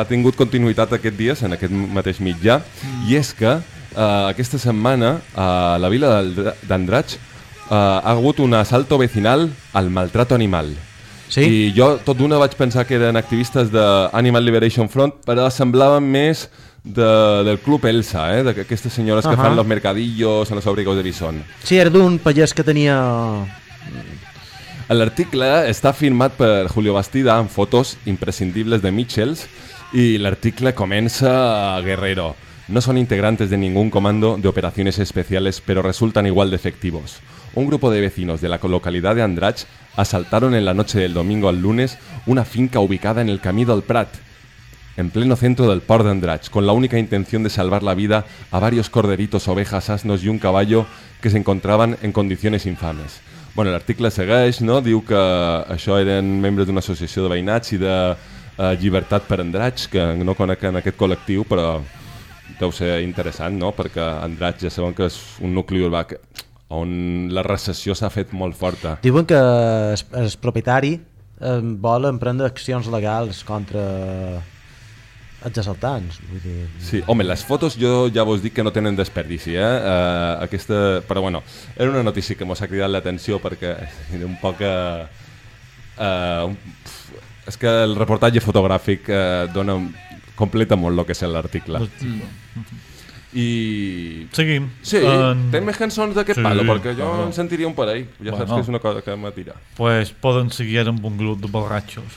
ha tingut continuïtat aquests dies en aquest mateix mitjà mm. i és que eh, aquesta setmana a la vila d'Andratx eh, ha hagut un assalto vecinal al maltrato animal. Sí? I jo tot d'una vaig pensar que eren activistes de Animal Liberation Front, però semblaven més de, del Club Elsa, eh? d'aquestes senyores que Ahà. fan los mercadillos en los abrigos de Bison. Sí, era d'un pagès que tenia... L'article està firmat per Julio Bastida amb fotos imprescindibles de Mitchells y el artículo comienza Guerrero. No son integrantes de ningún comando de operaciones especiales, pero resultan igual de efectivos. Un grupo de vecinos de la localidad de Andrach asaltaron en la noche del domingo al lunes una finca ubicada en el Camí del Prat, en pleno centro del Port de Andrach, con la única intención de salvar la vida a varios corderitos, ovejas, asnos y un caballo que se encontraban en condiciones infames. Bueno, l'article segueix, no? diu que això eren membres d'una associació de veïnats i de eh, Llibertat per Andratx, que no coneixen aquest col·lectiu, però deu ser interessant, no? perquè Andratx ja sabem que és un nucli urbà que, on la recessió s'ha fet molt forta. Diuen que el propietari eh, vol emprendre accions legals contra els assaltants. Vull dir... Sí, home, les fotos jo ja vos dic que no tenen desperdici, eh? Uh, aquesta... Però bueno, era una notícia que mos ha cridat l'atenció perquè era un poc... Uh, uh, pf, és que el reportatge fotogràfic uh, dona... completa molt el que és l'article. I... Seguim. Sí, En- ten més cançons d'aquest Sí, palo, perquè jo claro. en sentiria un parell. Ja saps Bueno. que és una cosa que m'atira. Pues poden seguir amb un grup de borratxos.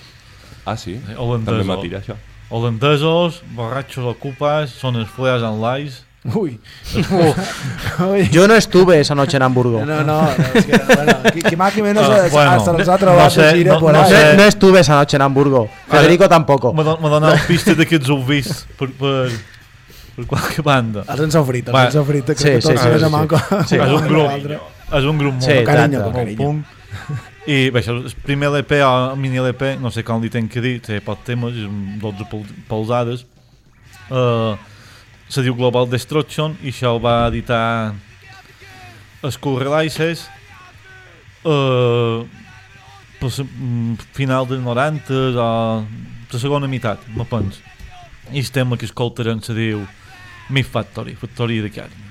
Ah, sí? Holandesos. També m'atira, això. Holandesos, borratxos ocupas, son esfueras en lais. Uy. Yo no estuve esa noche en Hamburgo. No, no, es que, bueno, qui, qui más qui menos Ah, bueno, hasta los ha no sé, no- por no ahí. sé. No estuve esa noche en Hamburgo. Federico tampoco. M'ha donat pistes de que ets heu vist per, per, per qualque banda. Els han sofrit, els han sofrit, Sí, que sí, sí, sí. Sí, és un grup, és un grup molt Sí, carinyo, molt punk. I bé, això, el primer LP o mini LP, no sé com li tenc que dir, és un 12 pol polsades. Uh, diu Global Destruction això ho va editar Skull Releases uh, final dels 90 o la segona meitat, me penso. I el tema que escoltarem se diu Meat Factory, factoria de carn.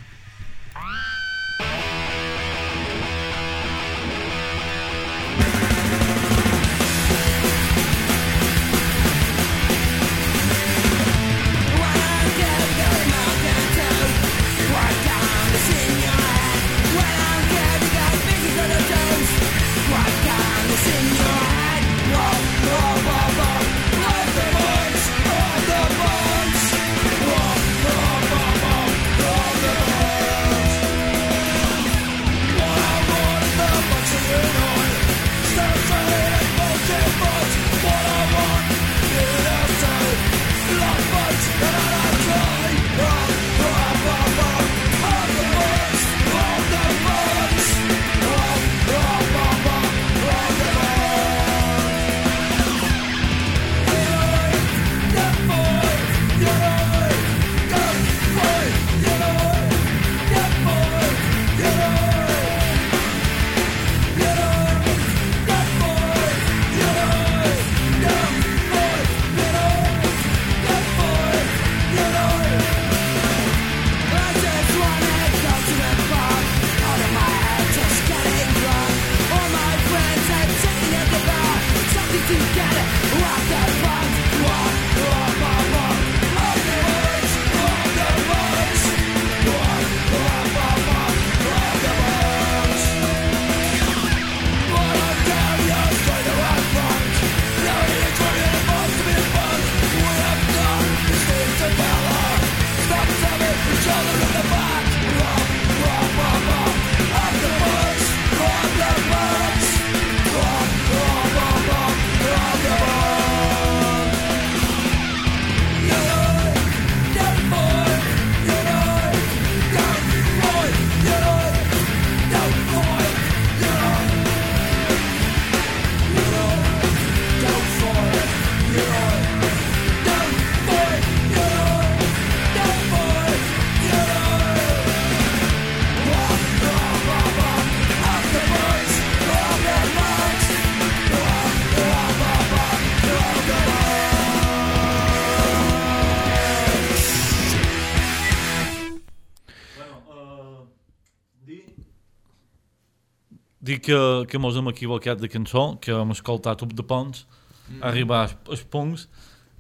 Que, mos hem equivocat de cançó, que hem escoltat Up de Pons, mm. arribar als punts,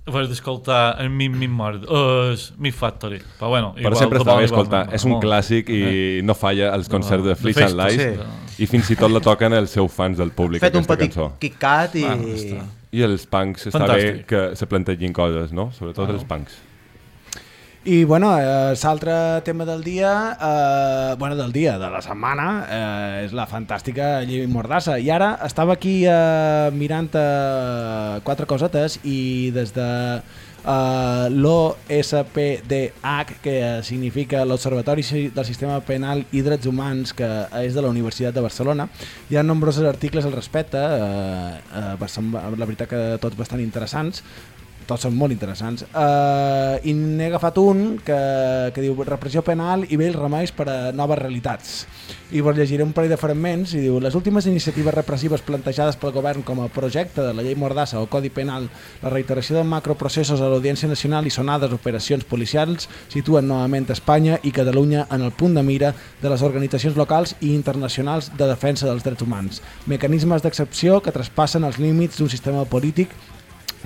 haver d'escoltar el Mim Mim Mord, el Mi Factory. Però bueno, Però sempre està bé escoltar. És un clàssic i eh? no falla als concerts de Fleece and Lies sí. i fins i tot la toquen els seus fans del públic, Fet un petit kick-cat i... Ah, I els punks està Fantàstic. bé que se plantegin coses, no? Sobretot Ah. els punks. I bueno, eh, l'altre tema del dia, eh, bueno, del dia, de la setmana, eh, és la fantàstica llei Mordassa. I ara estava aquí eh, mirant eh, quatre cosetes i des de eh, l'OSPDH, que significa l'Observatori del Sistema Penal i Drets Humans, que és de la Universitat de Barcelona, hi ha nombrosos articles al respecte, eh, eh, la veritat que tots bastant interessants, tots són molt interessants. Uh, I n'he agafat un que, que diu repressió penal i vells remeis per a noves realitats. I vos llegiré un parell de fragments i diu les últimes iniciatives repressives plantejades pel govern com a projecte de la llei Mordassa o Codi Penal, la reiteració de macroprocessos a l'Audiència Nacional i sonades operacions policials situen novament Espanya i Catalunya en el punt de mira de les organitzacions locals i internacionals de defensa dels drets humans. Mecanismes d'excepció que traspassen els límits d'un sistema polític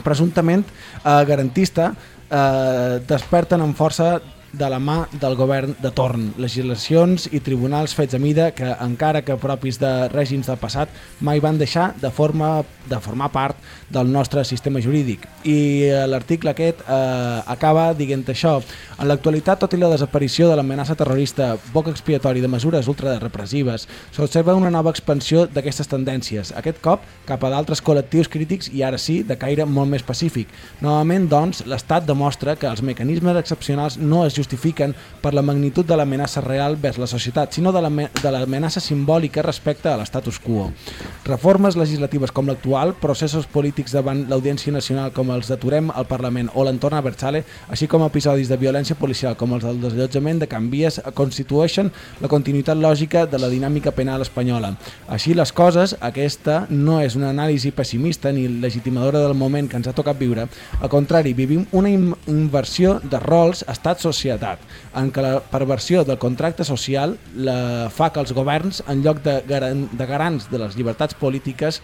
presumptament eh, garantista eh, desperten amb força de la mà del govern de torn, legislacions i tribunals fets a mida que, encara que propis de règims del passat, mai van deixar de, forma, de formar part del nostre sistema jurídic. I eh, l'article aquest eh, acaba dient això. En l'actualitat, tot i la desaparició de l'amenaça terrorista, poc expiatori de mesures ultrarepressives, s'observa una nova expansió d'aquestes tendències, aquest cop cap a d'altres col·lectius crítics i ara sí, de caire molt més pacífic. Novament, doncs, l'Estat demostra que els mecanismes excepcionals no es justifiquen per la magnitud de l'amenaça real vers la societat, sinó de l'ame- de l'amenaça simbòlica respecte a l'estatus quo. Reformes legislatives com l'actual, processos polítics davant l'Audiència Nacional com els d'aturem al Parlament o l'entorn a Berchale, així com episodis de violència policial com els del desallotjament de canvies constitueixen la continuïtat lògica de la dinàmica penal espanyola. Així les coses, aquesta no és una anàlisi pessimista ni legitimadora del moment que ens ha tocat viure. Al contrari, vivim una in- inversió de rols estat-societat, en què la perversió del contracte social la fa que els governs, en lloc de, garan, de garants de les llibertats polítiques,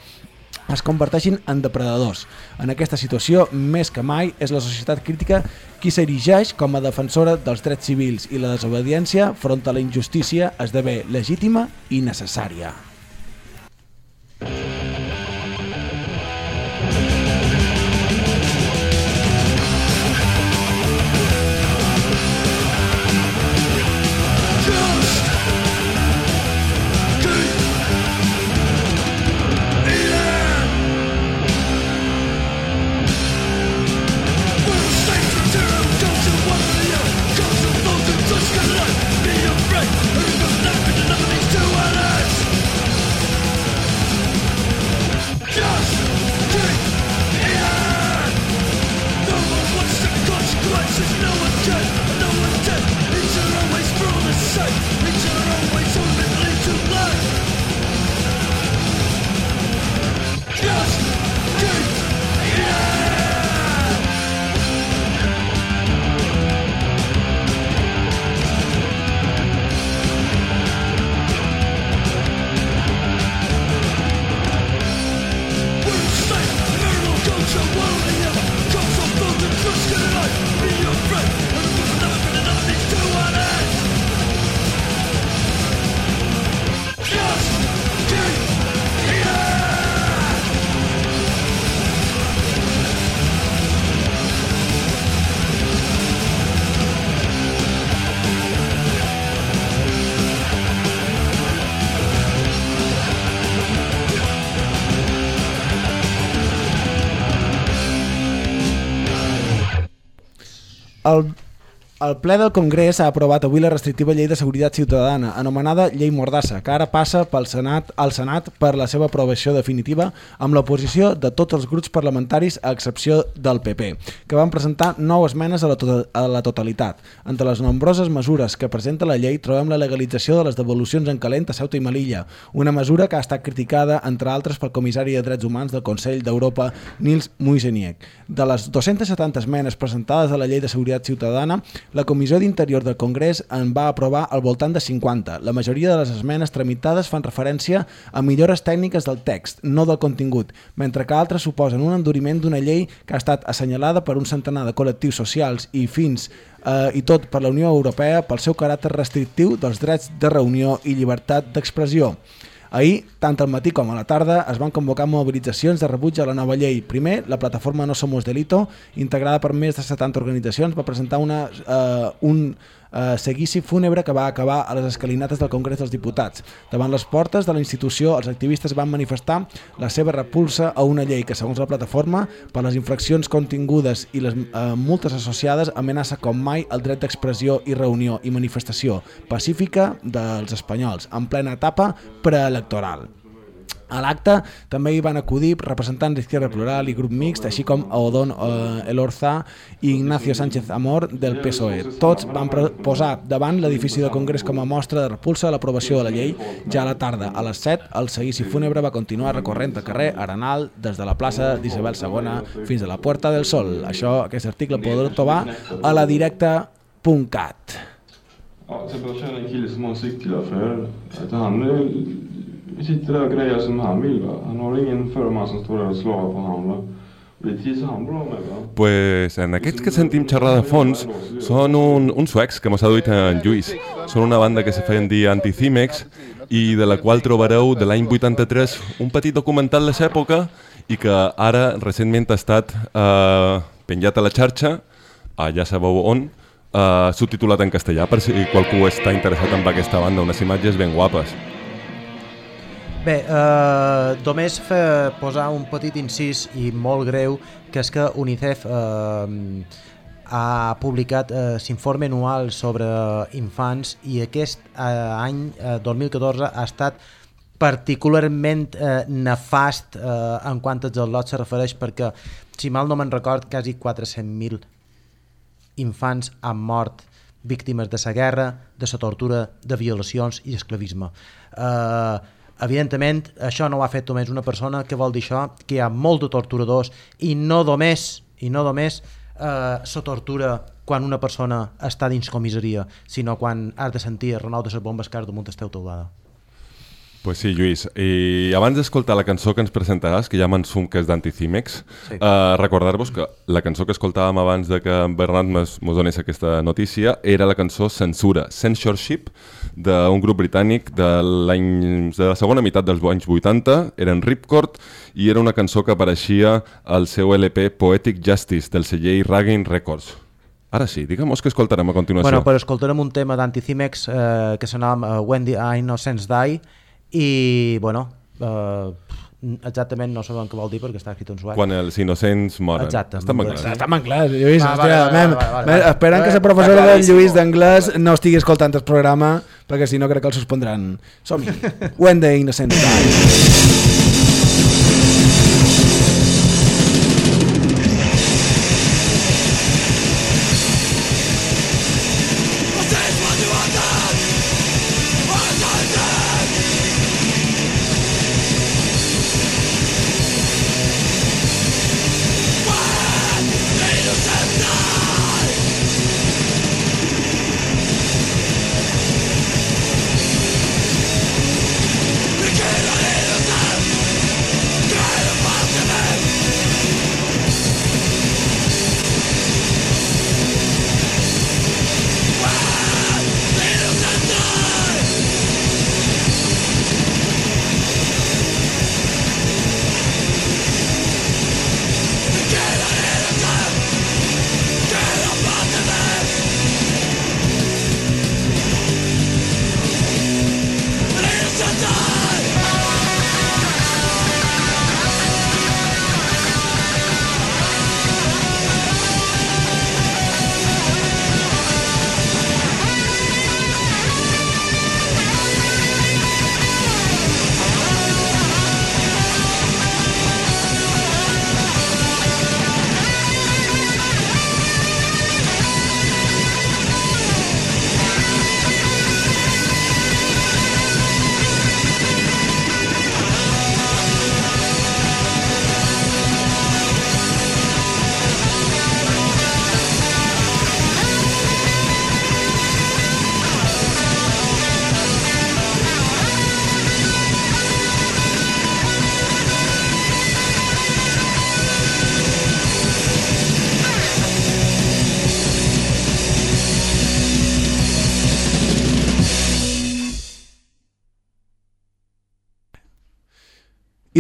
es converteixin en depredadors. En aquesta situació, més que mai, és la societat crítica qui s'erigeix com a defensora dels drets civils i la desobediència front a la injustícia esdevé legítima i necessària. I'll el ple del Congrés ha aprovat avui la restrictiva llei de seguretat ciutadana, anomenada Llei Mordassa, que ara passa pel Senat, al Senat per la seva aprovació definitiva amb l'oposició de tots els grups parlamentaris a excepció del PP, que van presentar nou esmenes a la, to a la totalitat. Entre les nombroses mesures que presenta la llei trobem la legalització de les devolucions en calent a Ceuta i Melilla, una mesura que ha estat criticada, entre altres, pel comissari de Drets Humans del Consell d'Europa, Nils Muiseniek. De les 270 esmenes presentades a la llei de seguretat ciutadana, La Comissió d'Interior del Congrés en va aprovar al voltant de 50. La majoria de les esmenes tramitades fan referència a millores tècniques del text, no del contingut, mentre que altres suposen un enduriment d'una llei que ha estat assenyalada per un centenar de col·lectius socials i fins eh, i tot per la Unió Europea pel seu caràcter restrictiu dels drets de reunió i llibertat d'expressió. Ahir, tant al matí com a la tarda, es van convocar mobilitzacions de rebuig a la nova llei. Primer, la plataforma No Somos Delito, integrada per més de 70 organitzacions, va presentar una, eh, un eh, seguici fúnebre que va acabar a les escalinates del Congrés dels Diputats. Davant les portes de la institució, els activistes van manifestar la seva repulsa a una llei que, segons la plataforma, per les infraccions contingudes i les eh, multes associades, amenaça com mai el dret d'expressió i reunió i manifestació pacífica dels espanyols, en plena etapa preelectoral. A l'acte també hi van acudir representants d'Izquierda Plural i Grup Mixt, així com Odón eh, Elorza i Ignacio Sánchez Amor del PSOE. Tots van posar davant l'edifici del Congrés com a mostra de repulsa a l'aprovació de la llei. Ja a la tarda, a les 7, el seguici fúnebre va continuar recorrent el carrer Arenal des de la plaça d'Isabel II fins a la Puerta del Sol. Això, aquest article podreu trobar a la directa.cat. Ja, som har för sitter där och grejer som han vill. Va? Han har ingen förman som står där och slavar på honom. Va? Pues en aquests que sentim xerrar de fons són un, uns suecs que mos ha duit en Lluís. Són una banda que se feien dir Anticimex i de la qual trobareu de l'any 83 un petit documental de l'època i que ara recentment ha estat eh, penjat a la xarxa, a ja sabeu on, eh, subtitulat en castellà per si qualcú està interessat en aquesta banda, unes imatges ben guapes. Bé, eh, només fer posar un petit incís i molt greu, que és que UNICEF eh, ha publicat eh, l'informe anual sobre infants i aquest eh, any, eh, 2014, ha estat particularment eh, nefast eh, en quant als lots se refereix perquè, si mal no me'n record, quasi 400.000 infants han mort víctimes de la guerra, de la tortura, de violacions i esclavisme. Eh, evidentment, això no ho ha fet només una persona, que vol dir això? Que hi ha molt de torturadors i no només, i no només eh, la tortura quan una persona està dins comissaria, sinó quan has de sentir el renou de les bombes que has damunt el teu teulada. Pues sí, Lluís. I abans d'escoltar la cançó que ens presentaràs, que ja m'ensum que és d'Anticimex, Sí. eh, recordar-vos que la cançó que escoltàvem abans de que en Bernat mos mos donés aquesta notícia era la cançó Censura, Censorship, d'un grup britànic de, de la segona meitat dels anys 80, eren Ripcord, i era una cançó que apareixia al seu LP Poetic Justice, del celler Ragging Records. Ara sí, digue'm-nos que escoltarem a continuació. Bueno, però escoltarem un tema d'Anticimex eh, que s'anava uh, When the Innocents Die i, bueno, eh, exactament no sabem què vol dir perquè està escrit en suec. Quan els innocents moren. Exacte. Està ben clar. Està ben clar, Lluís. Ah, hòstia, vale, vale, mem, vale. Esperant que la professora del. Lluís d'anglès no estigui escoltant el programa perquè si no crec que el suspendran. Som-hi. When the Innocents Die.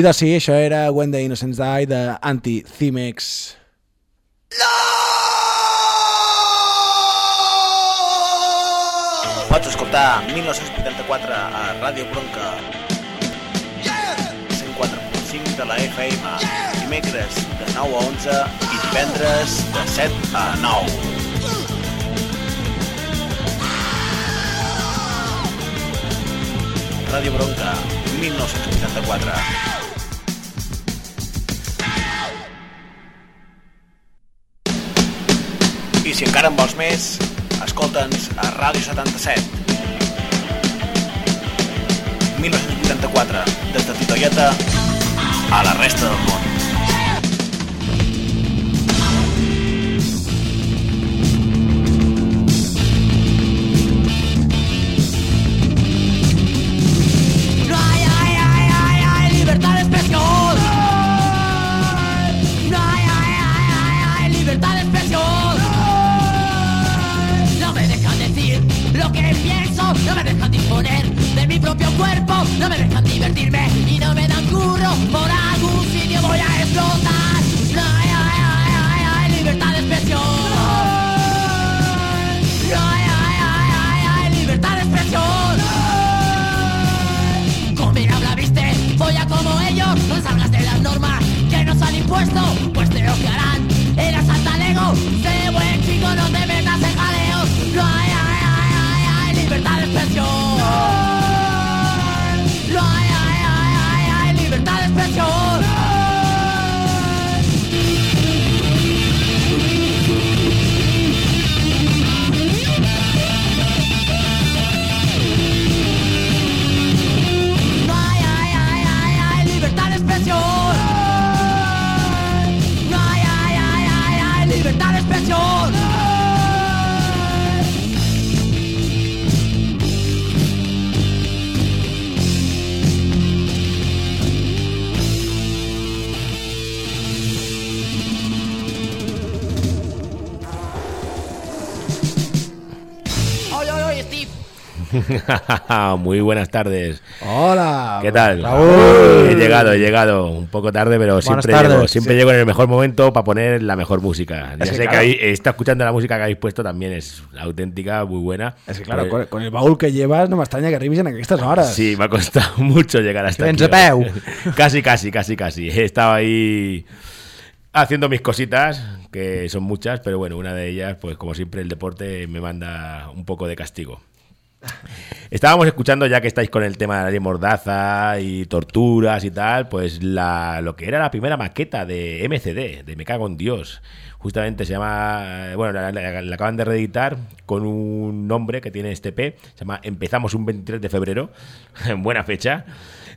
I doncs sí, això era When the Innocents Die de Anti-Thimex. Pots escoltar 1984 a Ràdio Bronca. 104.5 de la FM. Dimecres de 9 a 11 i divendres de 7 a 9. Ràdio Bronca, 1984. Si encara en vols més, escolta'ns a Ràdio 77. 1984, des de Titoieta a la resta del món. Muy buenas tardes. Hola. ¿Qué tal? Raúl. He llegado, he llegado un poco tarde, pero siempre tardes. llego, siempre Sí. llego en el mejor momento para poner la mejor música. Ya Es que sé que claro. está escuchando la música que habéis puesto también es auténtica, muy buena. És que, claro, Pero- con, el baúl que llevas no m'estranya que arribis en aquestes hores. Sí, me ha costado mucho llegar hasta Que aquí. peu. casi, casi, casi, casi. He estado ahí haciendo mis cositas, que son muchas, pero bueno, una de ellas, pues como siempre, el deporte me manda un poco de castigo. Estábamos escuchando, ya que estáis con el tema de la Mordaza y torturas y tal, pues la, lo que era la primera maqueta de MCD, de Me Cago en Dios. Justamente se llama, eh, bueno, la acaban de reeditar con un nombre que tiene este P, se llama Empezamos un 23 de febrero, en buena fecha.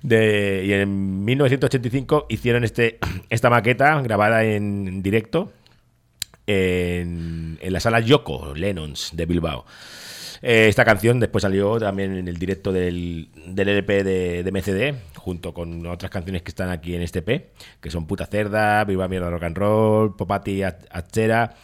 De, y en 1985 hicieron este, esta maqueta grabada en directo en, en la sala Yoko Lennons de Bilbao. Eh, esta canción después salió también en el directo del, del LP de, de MCD, junto con otras canciones que están aquí en este P, que son Puta Cerda, Viva Mierda Rock and Roll, Popati Achera,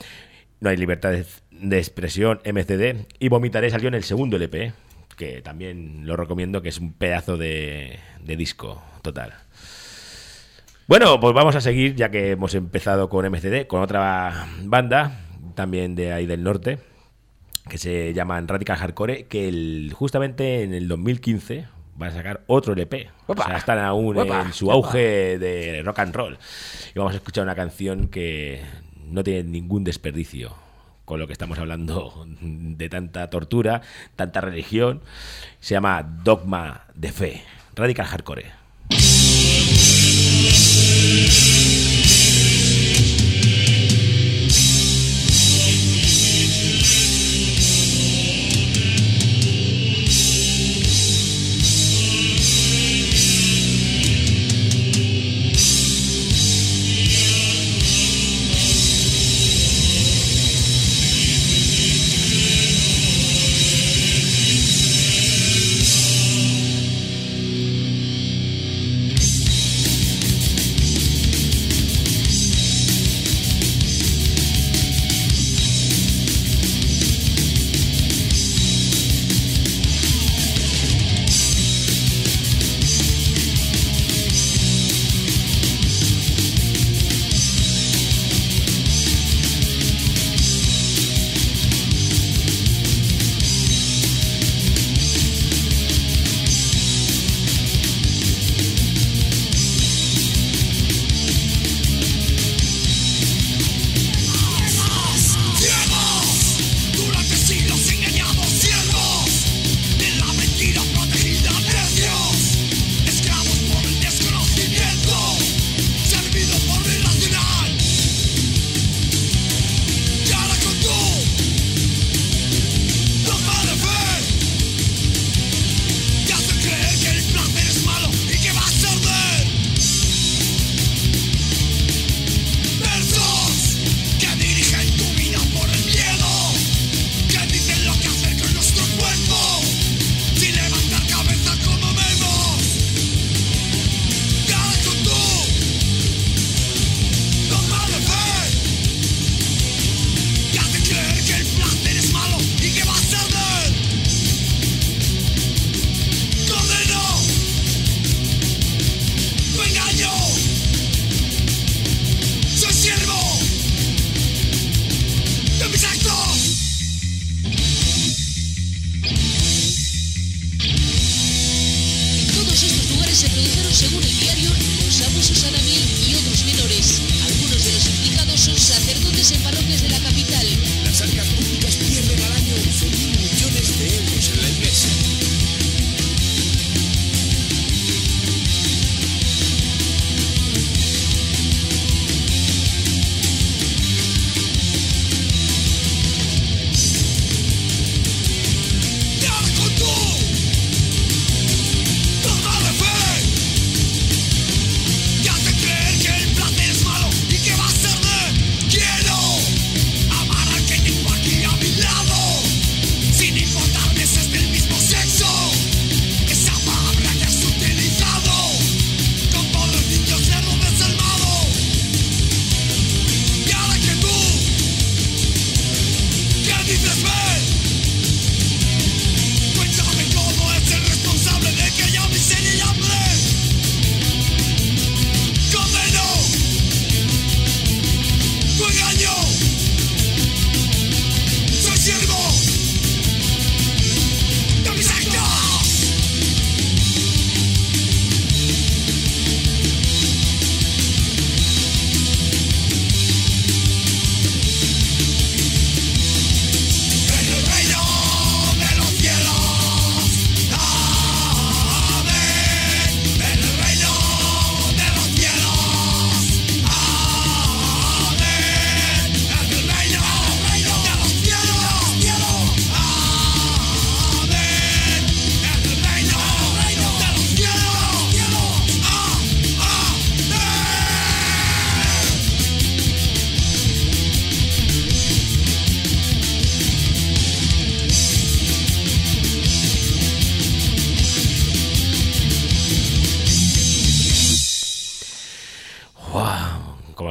No hay libertad de, expresión, MCD, y Vomitaré salió en el segundo LP, que también lo recomiendo, que es un pedazo de, de disco total. Bueno, pues vamos a seguir, ya que hemos empezado con MCD, con otra banda, también de ahí del norte, que se llaman Radical Hardcore, que el- justamente en el 2015 van a sacar otro LP. O sea, están aún en su auge de rock and roll. Y vamos a escuchar una canción que no tiene ningún desperdicio con lo que estamos hablando de tanta tortura, tanta religión. Se llama Dogma de Fe. Radical Hardcore.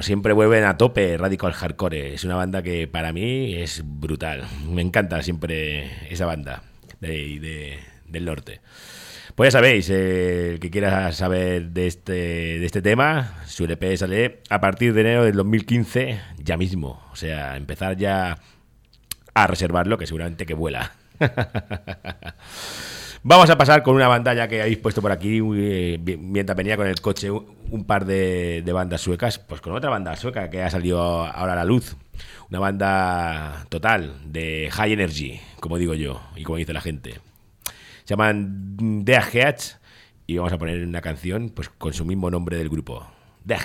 Siempre vuelven a tope Radical Hardcore. Es una banda que para mí es brutal. Me encanta siempre esa banda de, de- del norte. Pues ya sabéis, eh, el que quiera saber de este, de este tema, su LP sale a partir de enero del 2015, ya mismo. O sea, empezar ya a reservarlo, que seguramente que vuela. Vamos a pasar con una banda ya que habéis puesto por aquí, eh, mientras venía con el coche, un, par de, bandas suecas, pues con otra banda sueca que ha salido ahora a la luz. Una banda total de high energy, como digo yo, y como dice la gente. Se llaman Heads y vamos a poner una canción pues con su mismo nombre del grupo, The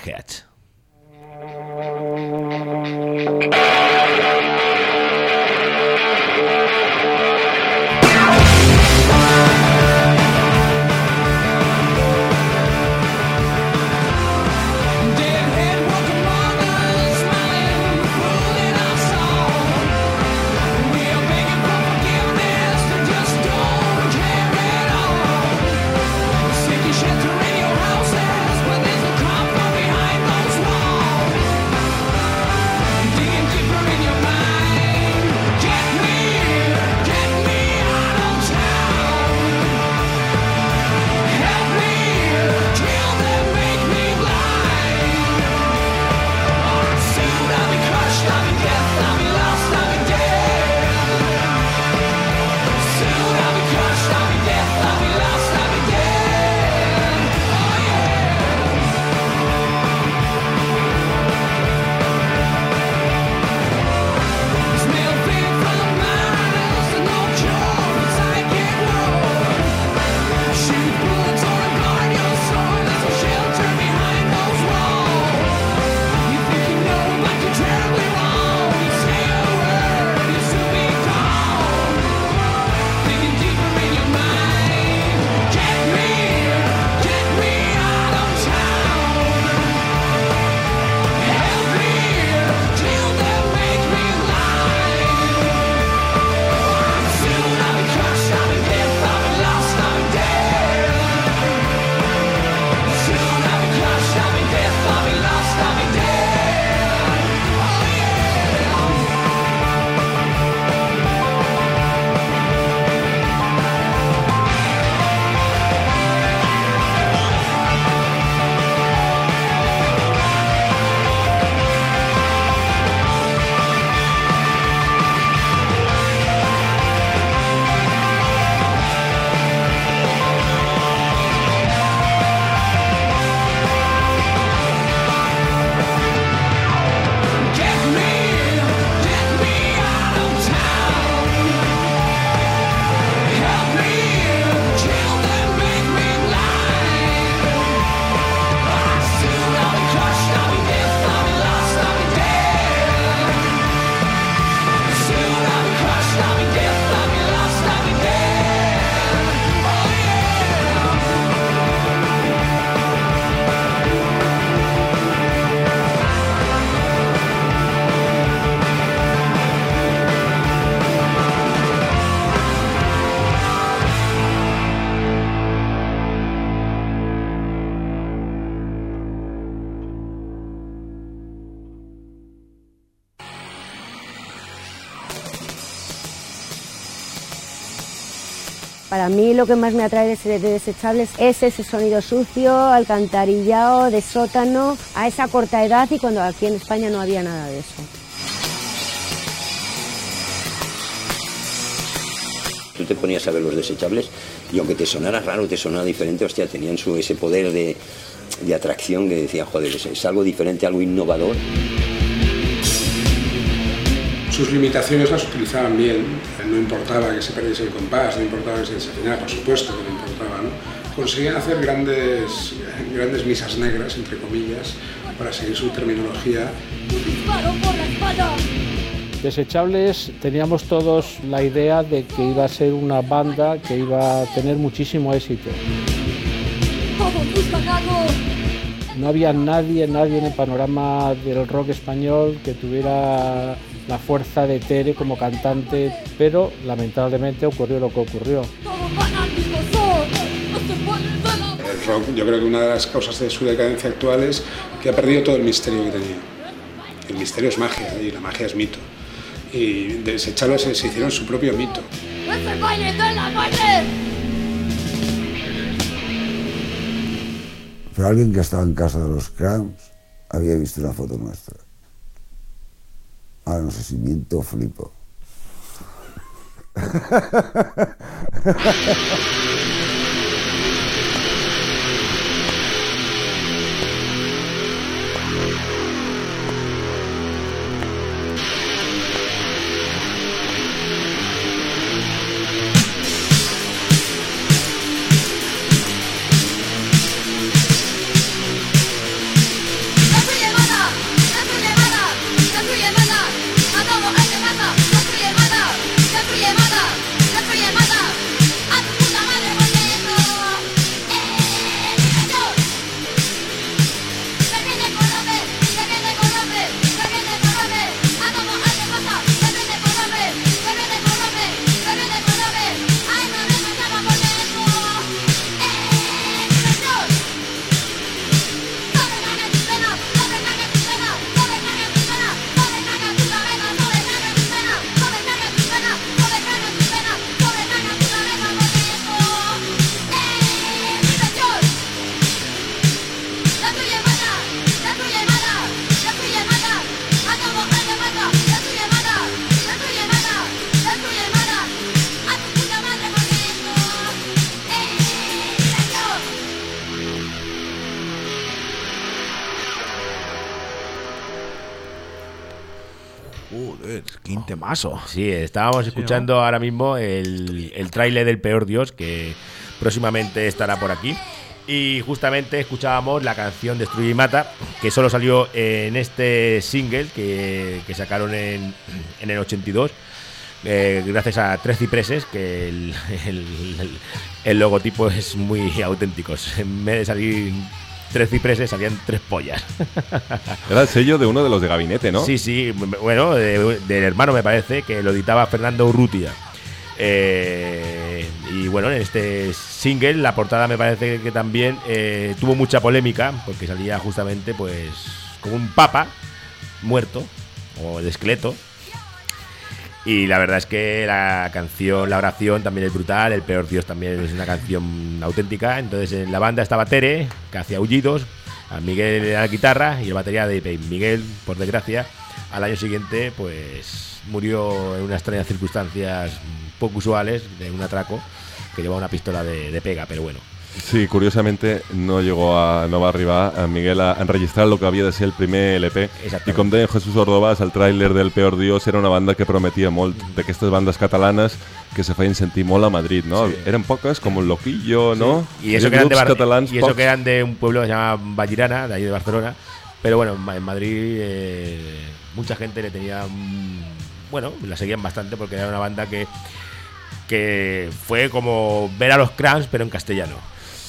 Para mí lo que más me atrae de, ese- de desechables es ese sonido sucio, alcantarillado, de sótano, a esa corta edad y cuando aquí en España no había nada de eso. Tú te ponías a ver los desechables y aunque te sonara raro, te sonara diferente, hostia, tenían su, ese poder de, de atracción que decía, joder, es algo diferente, algo innovador. Sus limitaciones las utilizaban bien, no importaba que se perdiese el compás, no importaba que se desafinara, por supuesto que no importaba, ¿no? Conseguían hacer grandes, grandes misas negras, entre comillas, para seguir su terminología. Desechables teníamos todos la idea de que iba a ser una banda que iba a tener muchísimo éxito. No había nadie, nadie en el panorama del rock español que tuviera la fuerza de Tere como cantante, pero lamentablemente ocurrió lo que ocurrió. rock, yo creo que una de las causas de su decadencia actual es que ha perdido todo el misterio que tenía. El misterio es magia y la magia es mito. Y desecharlo se, se hicieron su propio mito. Pero alguien que estaba en casa de los Cramps había visto una foto nuestra. Ahora no sé si miento flipo. Sí, estábamos escuchando ahora mismo el, el tráiler del Peor Dios, que próximamente estará por aquí. Y justamente escuchábamos la canción Destruye y Mata, que solo salió en este single que, que sacaron en, en el 82. eh, gracias a Tres Cipreses, que el, el- el- el logotipo es muy auténtico. En vez de salir tres cipreses, salían tres pollas. Era el sello de uno de los de gabinete, ¿no? Sí, sí, bueno, de- del hermano me parece, que lo editaba Fernando Urrutia. Eh, y bueno, en este single, la portada me parece que también eh, tuvo mucha polémica, porque salía justamente pues como un papa muerto, o de esqueleto. Y la verdad es que la canción, la oración también es brutal, El Peor Dios también es una canción auténtica. Entonces en la banda estaba Tere, que hacía aullidos, a Miguel a la guitarra y el batería de. Miguel, por desgracia, al año siguiente pues murió en unas extrañas circunstancias poco usuales de un atraco que llevaba una pistola de pega, pero bueno. Sí, curiosamente no llegó a, no va arribar a Miguel a enregistrar el que havia de ser el primer LP i com deia Jesús Ordovàs, el tràiler del Peor Dios era una banda que prometia molt d'aquestes bandes catalanes que se feien sentir molt a Madrid, no? Eren poques, com el Loquillo, ¿no? Y eso, que eran de, Bar- catalans y eso pocs. que eran de un pueblo que se llama Vallirana, de ahí de Barcelona. Pero bueno, en Ma- en Madrid eh, mucha gente le tenía. Bueno, la seguían bastante porque era una banda que, que fue como ver a los Cramps, pero en castellano.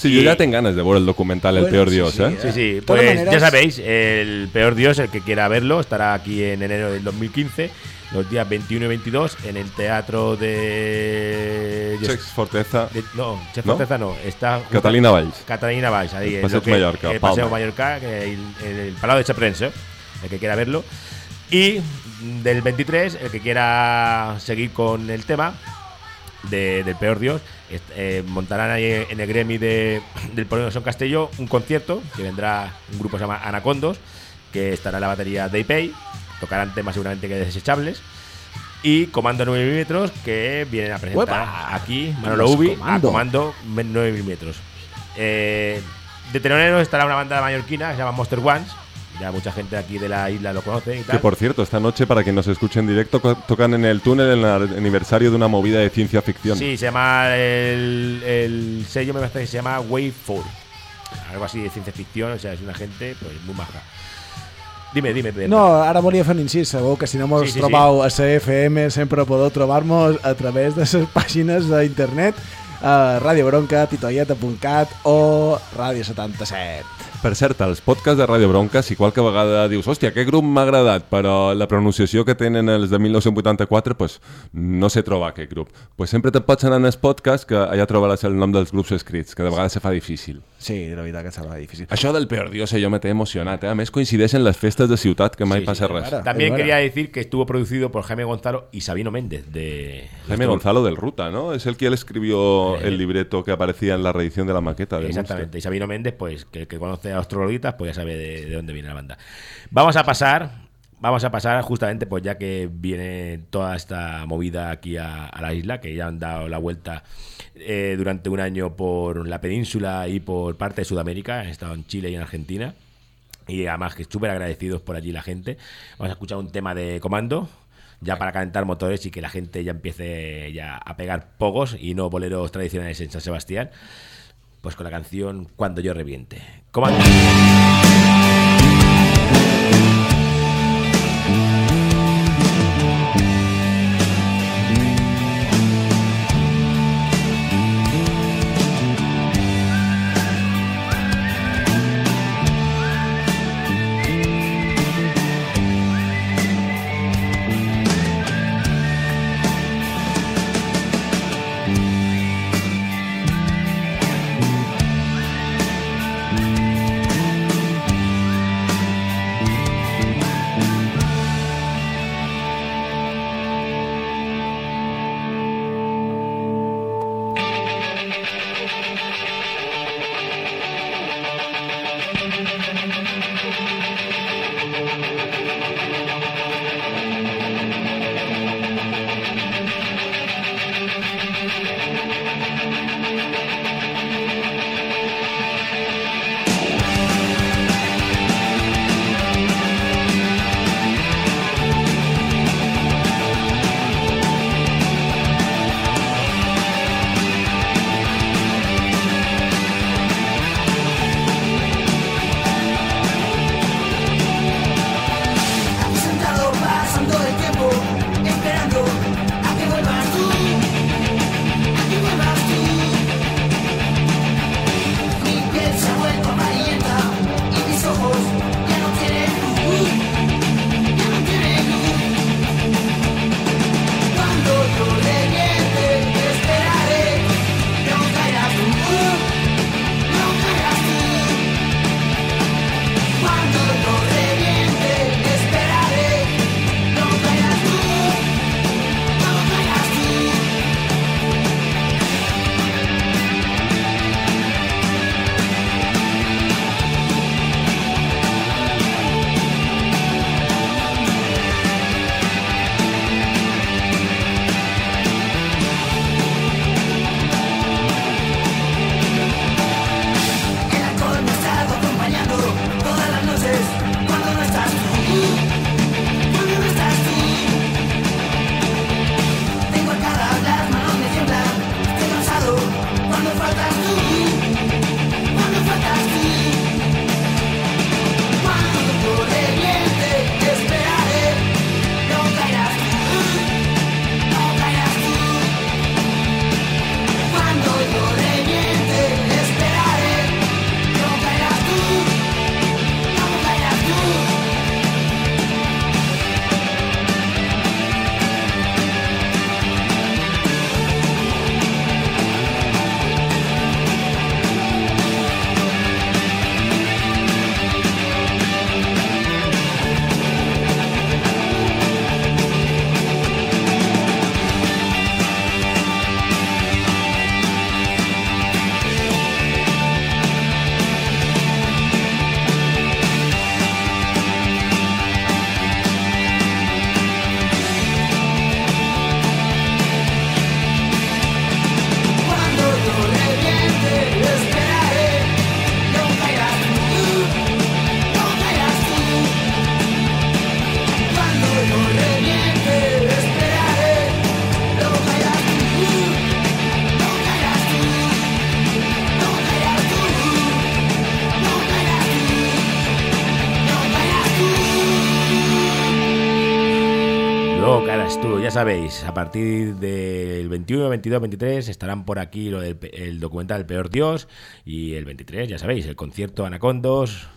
Sí, jo ja tinc ganes de veure el documental El Bueno, Peor sí, Dios, sí, eh? Sí, sí, pues maneras- ya sabéis, el peor Dios, el que quiera verlo, estará aquí en enero del 2015, los días 21 y 22, en el teatro de. Chex Forteza. de- no, Chex ¿No? Forteza no, está. Catalina Valls. Catalina Valls, ahí en Passeig lo que- Mallorca, el Paseo Palma. Mallorca, el, el Palau de Chaprense, el que quiera verlo. Y del 23, el que quiera seguir con el tema de- del peor Dios, eh, montarán ahí en el Gremi de, del Polígono Son Castelló un concierto que vendrá un grupo que se llama Anacondos, que estará en la batería de Ipei, tocarán temas seguramente que desechables. Y Comando 9 milímetros que vienen a presentar ¡Uepa! aquí Manolo Ubi Comando. a Comando 9 milímetros. Eh, de teloneros estará una banda mallorquina que se llama Monster Ones. Ya mucha gente aquí de la isla lo conoce y tal. Que por cierto, esta noche, para quien nos escuche en directo, tocan en el túnel en el aniversario de una movida de ciencia ficción. Sí, se llama el, el sello me parece que se llama Wave 4. Algo así de ciencia ficción, o sea, es una gente pues muy maja. Dime, dime, Pedro. No, ara volia fer un incís, segur que si no mos Sí, sí, trobau a CFM sempre podeu trobar-nos a través de les pàgines d'internet a Radio Bronca, titoieta.cat o Ràdio 77. Per cert, els podcasts de Ràdio Bronca, si qualque vegada dius hòstia, aquest grup m'ha agradat, però la pronunciació que tenen els de 1984, pues, no sé trobar aquest grup. Pues sempre te pots anar en els podcasts que allà trobaràs el nom dels grups escrits, que de vegades se fa difícil. Sí, la veritat que serà difícil. Això del peor dios jo me té emocionat, eh? A més coincideixen les festes de ciutat que mai Sí, passa sí, res. También quería decir que estuvo producido por Jaime Gonzalo y Sabino Méndez de Jaime Gonzalo del Ruta, ¿no? Es el que él escribió el libreto que aparecía en la reedición de la maqueta de Exactamente. Y Sabino Méndez, pues, que, que conoce a los pues ya sabe de, de dónde viene la banda. Vamos a pasar, vamos a pasar justamente, pues ya que viene toda esta movida aquí a, a la isla, que ya han dado la vuelta eh, durante un año por la península y por parte de Sudamérica, han estado en Chile y en Argentina. Y además que súper agradecidos por allí la gente. Vamos a escuchar un tema de comando. Ya para calentar motores y que la gente ya empiece ya a pegar pogos y no boleros tradicionales en San Sebastián pues con la canción Cuando yo reviente. Sabéis, a partir del 21, 22, 23 estarán por aquí lo del el documental El Peor Dios y el 23, ya sabéis, el concierto Anacondos,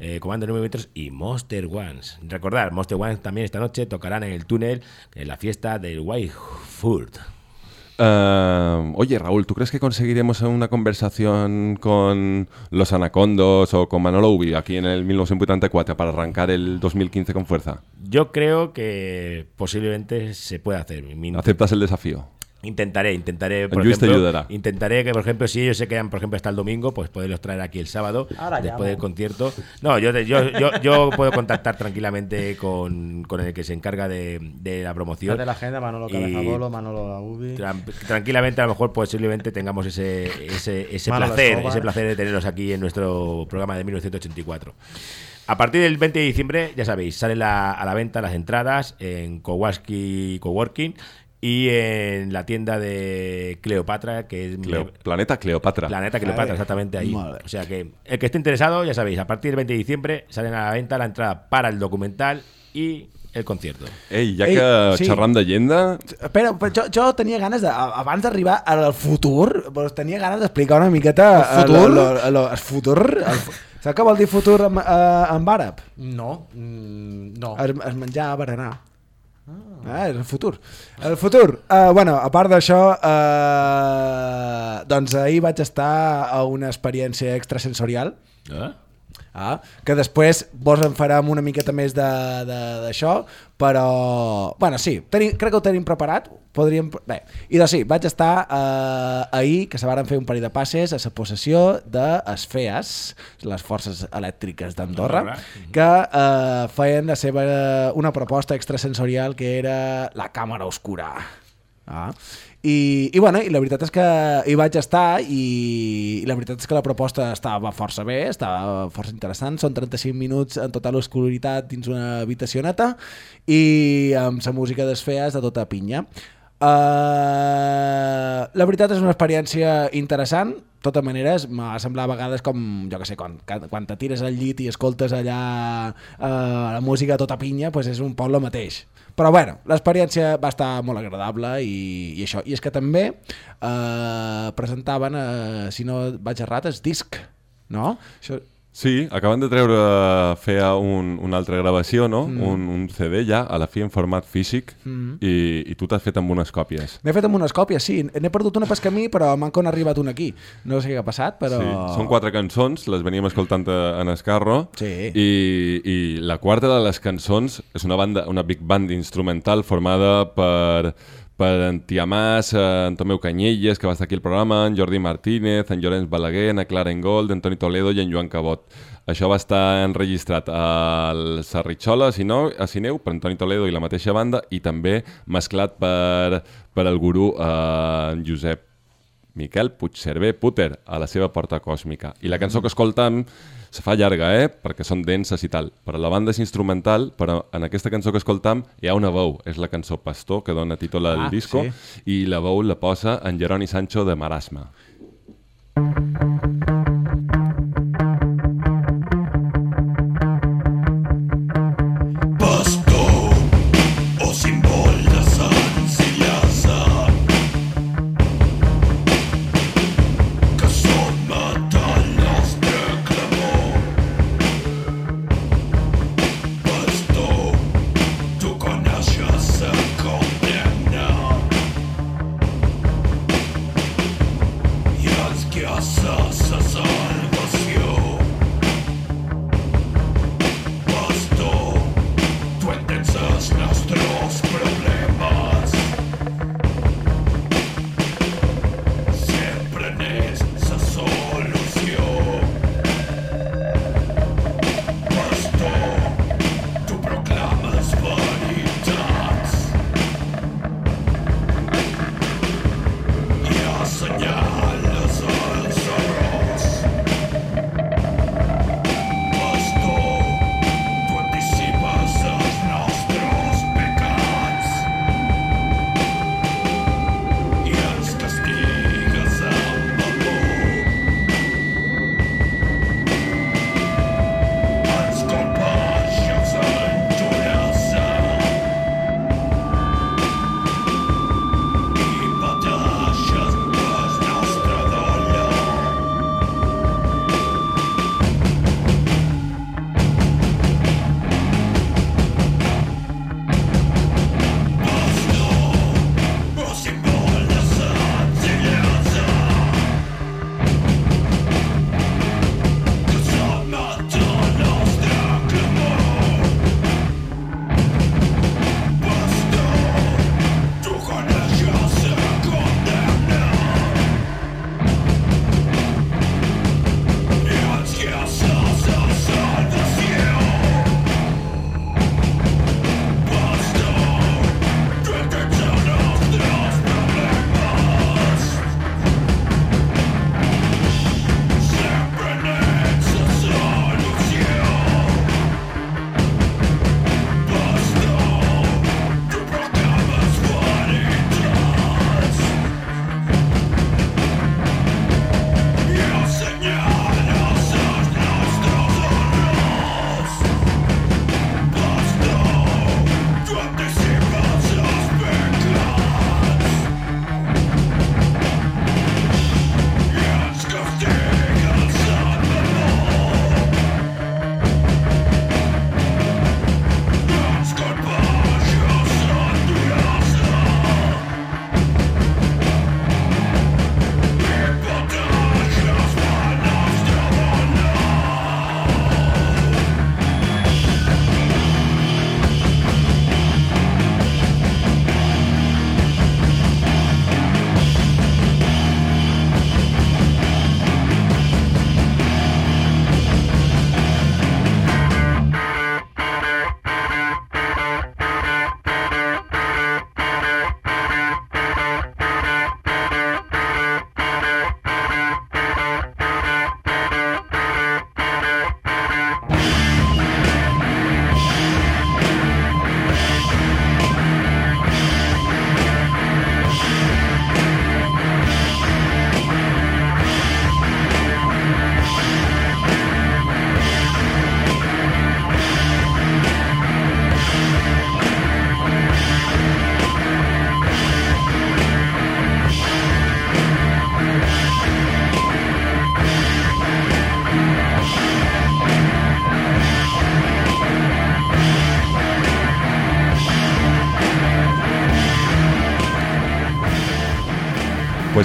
eh, Comando 9 metros y Monster Ones. Recordad, Monster Ones también esta noche tocarán en el túnel en la fiesta del White Eh, oye, Raúl, ¿tú crees que conseguiremos una conversación con los Anacondos o con Manolo Ubi aquí en el 1984 para arrancar el 2015 con fuerza? Yo creo que posiblemente se pueda hacer. Mi- ¿Aceptas el desafío? Intentaré, intentaré, por Lluís te ejemplo, ayudará. intentaré que, por ejemplo, si ellos se quedan, por ejemplo, hasta el domingo, pues poderlos traer aquí el sábado, Ahora después del concierto. No, yo, yo, yo, yo puedo contactar tranquilamente con, con el que se encarga de, de la promoción. de la agenda, Manolo Cabezabolo, Manolo Ubi. tran- tranquilamente, a lo mejor, posiblemente tengamos ese, ese, ese placer, Escobar. ese placer de tenerlos aquí en nuestro programa de 1984. A partir del 20 de diciembre, ya sabéis, salen la- a la venta las entradas en Kowalski Coworking y en la tienda de Cleopatra, que es Cleo- Planeta Cleopatra. Planeta Cleopatra, exactamente ahí. O sea que el que esté interesado, ya sabéis, a partir del 20 de diciembre salen a la venta la entrada para el documental y el concierto. Ei, ja Ei, que sí. xerram de llegenda, Espera, però jo, jo tenia ganes de, abans d'arribar al futur, doncs tenia ganes d'explicar una miqueta El futur? eh, el futur. El, fu- saps què vol dir futur en, eh, en àrab? No, mm, no. Es, es menjar berenar. Ah, és el futur. El futur. Uh, bueno, a part d'això, uh, doncs ahir vaig estar a una experiència extrasensorial. Eh? Ah, que després vos en farem una miqueta més d'això, però... bueno, sí, tenim, crec que ho tenim preparat. Podríem... Bé, i doncs sí, vaig estar eh, ahir, que se varen fer un parell de passes a la possessió de FEAS, les forces elèctriques d'Andorra, Andorra. que eh, feien la seva, una proposta extrasensorial que era la càmera oscura. Ah. I, i, bueno, i la veritat és que hi vaig estar i, i la veritat és que la proposta estava força bé, estava força interessant, són 35 minuts en total oscuritat dins una habitacioneta i amb la música d'esfees de tota pinya. Uh, la veritat és una experiència interessant, de totes maneres, m'ha semblat a vegades com, jo que sé, quan, quan te tires al llit i escoltes allà uh, la música tota pinya, pues és un el mateix. Però bueno, l'experiència va estar molt agradable i, i això. I és que també eh, presentaven, eh, si no vaig errat, el disc, no? Això, Sí, acaben de treure, feia un, una altra gravació, no? Mm. Un, un CD ja, a la fi en format físic, Mm. i, i tu t'has fet amb unes còpies. N'he fet amb unes còpies, sí. N'he perdut una pel camí, però m'han con arribat una aquí. No sé què ha passat, però... Sí, són quatre cançons, les veníem escoltant a- en Escarro, Sí. i, i la quarta de les cançons és una banda, una big band instrumental formada per per en Tiamàs, eh, en Tomeu Canyelles, que va estar aquí al programa, en Jordi Martínez, en Llorenç Balaguer, en Clara Engold, en Toni Toledo i en Joan Cabot. Això va estar enregistrat al Sarritxola, a Sineu, a Sineu per en Toni Toledo i la mateixa banda, i també mesclat per, per el gurú eh, Josep Miquel Puigcerver Puter a la seva porta còsmica. I la cançó que escoltam se fa llarga, eh? perquè són denses i tal. Però la banda és instrumental, però en aquesta cançó que escoltam hi ha una veu. És la cançó Pastor, que dona títol al Ah, disco, sí. i la veu la posa en Jeroni Sancho de Marasma. Pastor,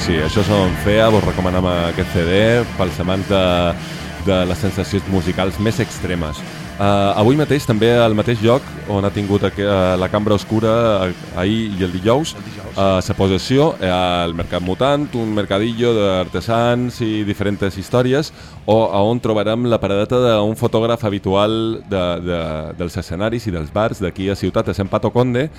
sí, això són FEA, vos recomanem aquest CD pels amants de, de les sensacions musicals més extremes. Uh, avui mateix també al mateix lloc on ha tingut uh, la cambra oscura uh, ahir i el dijous, a sa possessió eh, al Mercat Mutant, un mercadillo d'artesans i diferents històries, o a on trobarem la paradeta d'un fotògraf habitual de, de, dels escenaris i dels bars d'aquí a Ciutat, és en Pato Conde.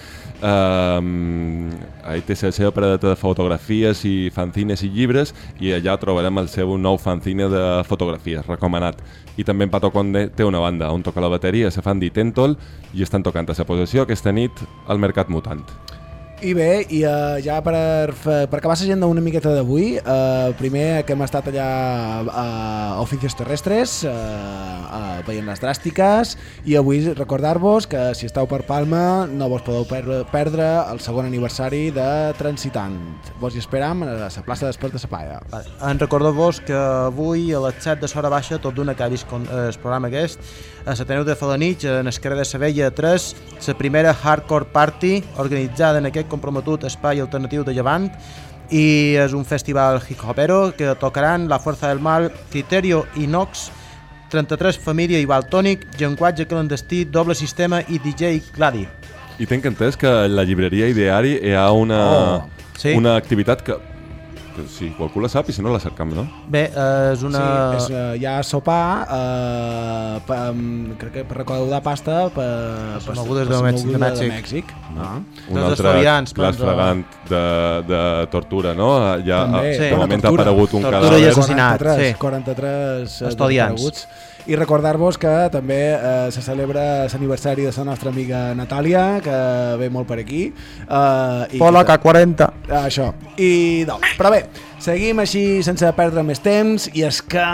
Um, ahí té la seva paradeta de fotografies i fanzines i llibres i allà trobarem el seu nou fanzine de fotografies, recomanat. I també en Pato Conde té una banda on toca la bateria, se fan dir Tentol i estan tocant a sa possessió aquesta nit al Mercat Mutant. I bé, i uh, ja per, per acabar l'agenda una miqueta d'avui, uh, primer que hem estat allà a, a Oficios Terrestres, uh, uh, veient les dràstiques, i avui recordar-vos que si esteu per Palma no vos podeu per perdre el segon aniversari de Transitant. Vos hi esperam a la plaça després de la Paia. En recordeu-vos que avui a les 7 de l'hora baixa, tot d'una que ha vist eh, el programa aquest, a la Teneu de Falanich, en el carrer de Sabella 3, la primera Hardcore Party organitzada en aquest comprometut espai alternatiu de Llevant i és un festival hip-hopero que tocaran La Fuerza del Mal, Criterio Inox, 33 Família i Baltònic, Llenguatge Clandestí, Doble Sistema i DJ Gladi. I tenc entès que la llibreria Ideari hi ha una, Oh, sí. una activitat que si qualcú la sap i si no la cercam, no? Bé, eh, és una... Sí, és, uh, hi ha sopar, uh, pa, um, crec que per recaudar pasta per, per, mogudes per de la Mèxic- de Mèxic. Mèxic. Ah. Un Dels altre clas doncs, de, de tortura, no? Ja, També, de sí. moment ha Tortura. aparegut un Tortura cadàver. i assassinat, 43, sí. 43 eh, Estudiants. I recordar-vos que també eh, se celebra l'aniversari de la nostra amiga Natàlia, que ve molt per aquí. Eh, i Pola que- K40. Ah, Això. I no. Però bé, seguim així sense perdre més temps i és que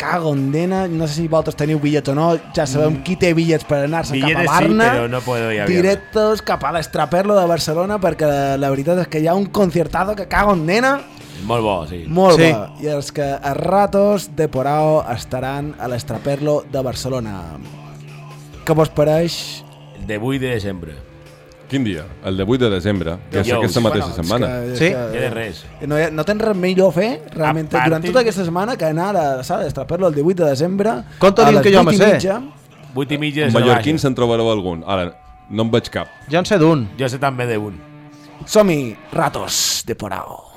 cago en dena, no sé si vosaltres teniu bitllets o no, ja sabem qui té bitllets per anar-se cap a sí, Barna. pero no puedo ir directos cap a l'Estraperlo de Barcelona perquè la veritat és que hi ha un concertado que cago en nena Molt bo, sí. molt sí. bo. I els que a ratos de Porao estaran a l'Estraperlo de Barcelona. Què vos pareix? El de 8 de desembre. Quin dia? El de 8 de desembre, que és aquesta mateixa Bueno, és setmana. que- és Sí? que- Queda res. No, no tens res millor a fer, realment, A durant partir- tota aquesta setmana que anar a la sala d'Estraperlo el 18 de desembre Com te a diu que jo me sé? mitja. 8 i mitja de Mallorquins se'n trobareu algun. Ara, no en veig cap. Jo en sé d'un. Jo sé també d'un. Som-hi, ratos de Porao.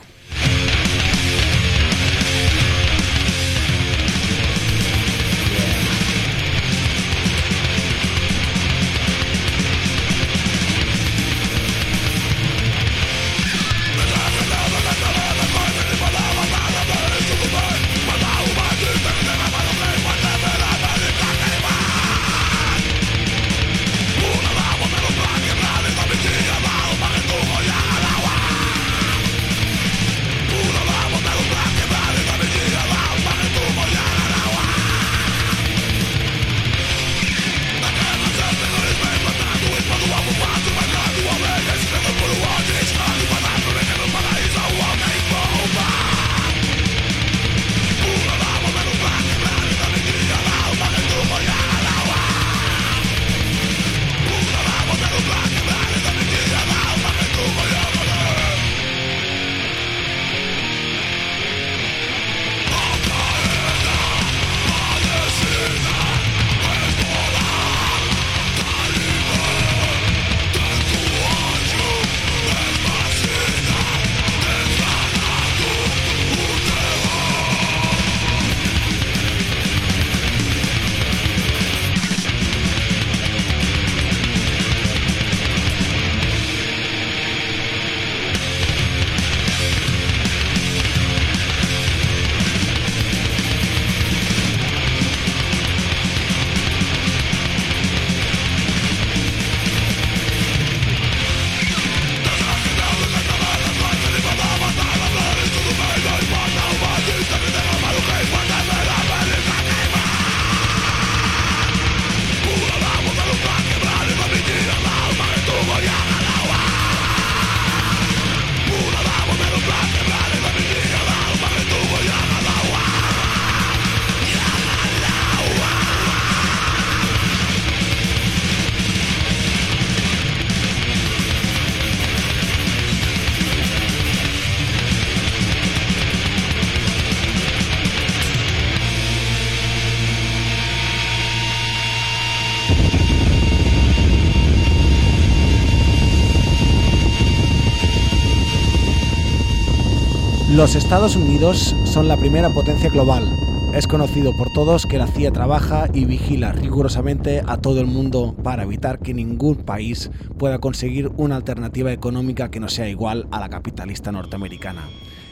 Los Estados Unidos son la primera potencia global. Es conocido por todos que la CIA trabaja y vigila rigurosamente a todo el mundo para evitar que ningún país pueda conseguir una alternativa económica que no sea igual a la capitalista norteamericana.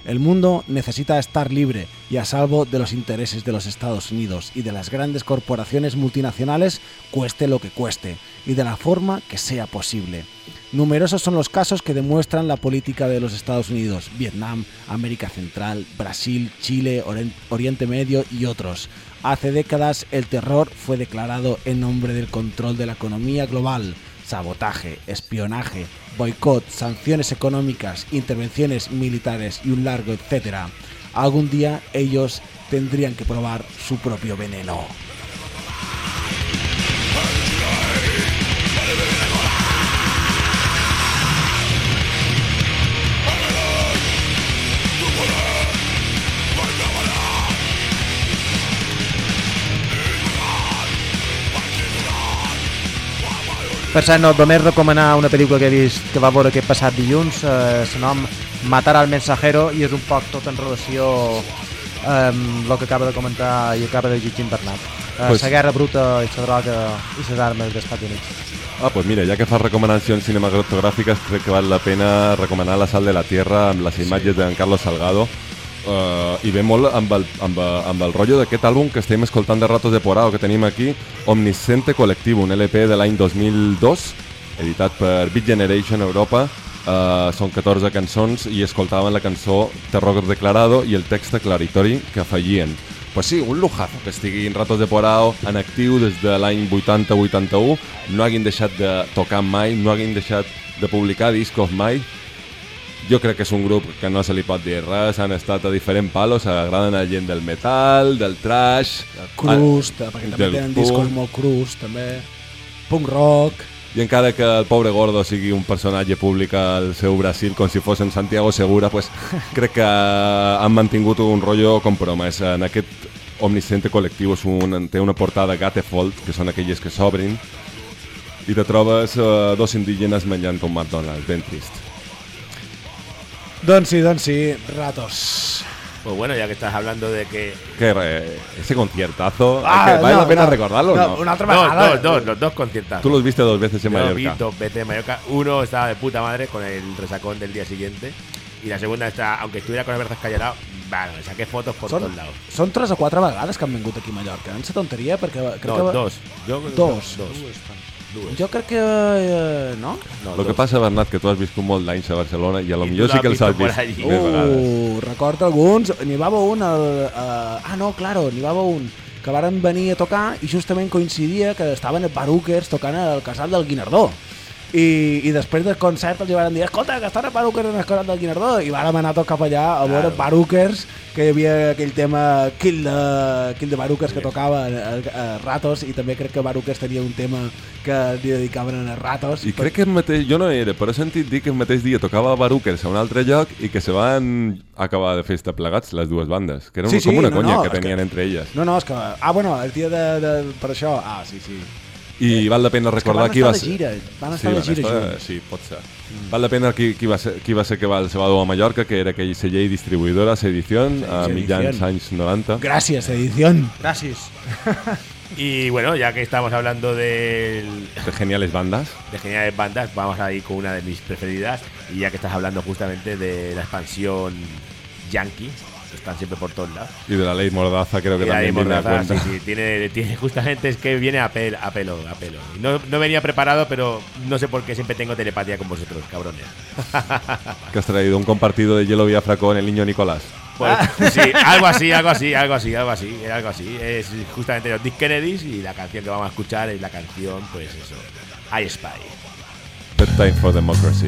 El mundo necesita estar libre y a salvo de los intereses de los Estados Unidos y de las grandes corporaciones multinacionales, cueste lo que cueste, y de la forma que sea posible. Numerosos son los casos que demuestran la política de los Estados Unidos, Vietnam, América Central, Brasil, Chile, Orien- Oriente Medio y otros. Hace décadas el terror fue declarado en nombre del control de la economía global, sabotaje, espionaje, boicot, sanciones económicas, intervenciones militares y un largo etcétera. Algún día ellos tendrían que probar su propio veneno. Per cert, no, només recomanar una pel·lícula que he vist que va veure aquest passat dilluns, eh, el nom Matar al mensajero, i és un poc tot en relació amb el que acaba de comentar i acaba de dir Jim Bernat. Eh, Pues- la guerra bruta i la droga i les armes dels Estats Units. Ah, pues mira, ja que fas recomanacions cinematogràfiques, crec que val la pena recomanar La sal de la tierra amb les imatges d'en Carlos Salgado. Uh, I ve molt amb el, amb, amb el rotllo d'aquest àlbum que estem escoltant de Ratos de Porao que tenim aquí, Omniscente Colectivo, un LP de l'any 2002, editat per Beat Generation Europa. Uh, són 14 cançons i escoltaven la cançó Terror Declarado i el text aclaritori que afegien. Pues sí, un lujazo que estiguin Ratos de Porao en actiu des de l'any 80-81, no hagin deixat de tocar mai, no hagin deixat de publicar discos mai. Jo crec que és un grup que no se li pot dir res, han estat a diferents palos, agraden a gent del metal, del trash... Crust, a- perquè també del tenen punk. discos molt crust, també. Punk rock. I encara que el pobre Gordo sigui un personatge públic al seu Brasil com si fos en Santiago Segura, pues, crec que han mantingut un rotllo compromès. En aquest omnisciente col·lectiu és un, té una portada gatefold, que són aquelles que s'obrin, i te trobes uh, dos indígenes menjant un McDonald's, ben trist. Doncs sí, doncs sí, ratos. Pues bueno, ya que estás hablando de que. Que re- ese conciertazo, Ah, es que vale no, la pena no, recordarlo, no, ¿no? una otra Dos, dos, dos, los dos conciertazos. Tú los viste dos veces en Yo los Mallorca. vi dos veces en Mallorca. Uno estaba de puta madre con el resacón del día siguiente. Y la segunda está, aunque estuviera con el brazos callado, bueno, me saqué fotos por Són, todos lados. són tres o quatre vegades que han vingut aquí a Mallorca. En sa tonteria, perquè crec No, que... dos. Jo- dos. dos. Dues. Jo crec que... Eh, no? Lo que passa, Bernat, que tu has viscut molt d'anys a Barcelona i a lo millor sí que els has vist allí. més vegades. Uh, recordo alguns. N'hi va haver un... El, uh, ah, no, claro, n'hi va haver un que varen venir a tocar i justament coincidia que estaven a Baruquers tocant al casal del Guinardó. I, i després del concert els van dir escolta, que estan a Baruquers en casal del Guinardó i vàrem anar tots cap allà a veure Claro. Baruquers que hi havia aquell tema Kill de, Kill de Baruquers que tocava a, a Ratos i també crec que Baruquers tenia un tema que li dedicaven a Ratos I crec que el mateix, jo no era, però he sentit dir que el mateix dia tocava Baruquers a un altre lloc i que se van acabar de festa plegats les dues bandes, que era Sí, sí, sí, com una no, conya no, que tenien que- entre elles. No, no, és que... Ah, bueno, el dia de, de, per això... Ah, sí, sí. I val la pena recordar qui va de ser... gira, van estar de van gira estar- junts. Sí, pot ser. Val la pena qui, qui, va ser, qui va ser que va, se va dur a Mallorca, que era aquell celler i distribuïdora, Sedición, a mitjans Sedición. anys 90. Gràcies, edición. Gràcies. Y bueno, ya que estamos hablando del, De geniales bandas. de geniales bandas, vamos a ir con una de mis preferidas. Y ya que estás hablando justamente de la expansión Yankee, están siempre por todos lados. Y de la ley Mordaza creo que Y también Mordaza, cuenta. sí, sí, tiene, tiene justamente es que viene a, pel- a pelo, a pelo. No, no venía preparado, pero no sé por qué siempre tengo telepatía con vosotros, cabrones. Que has traído un compartido de Hielo Biafra con el niño Nicolás. Pues, sí, algo así, algo así, algo así, algo así, algo así. Es justamente los Dick Kennedys y la canción que vamos a escuchar es la canción, pues eso, I Spy. Bedtime for Democracy.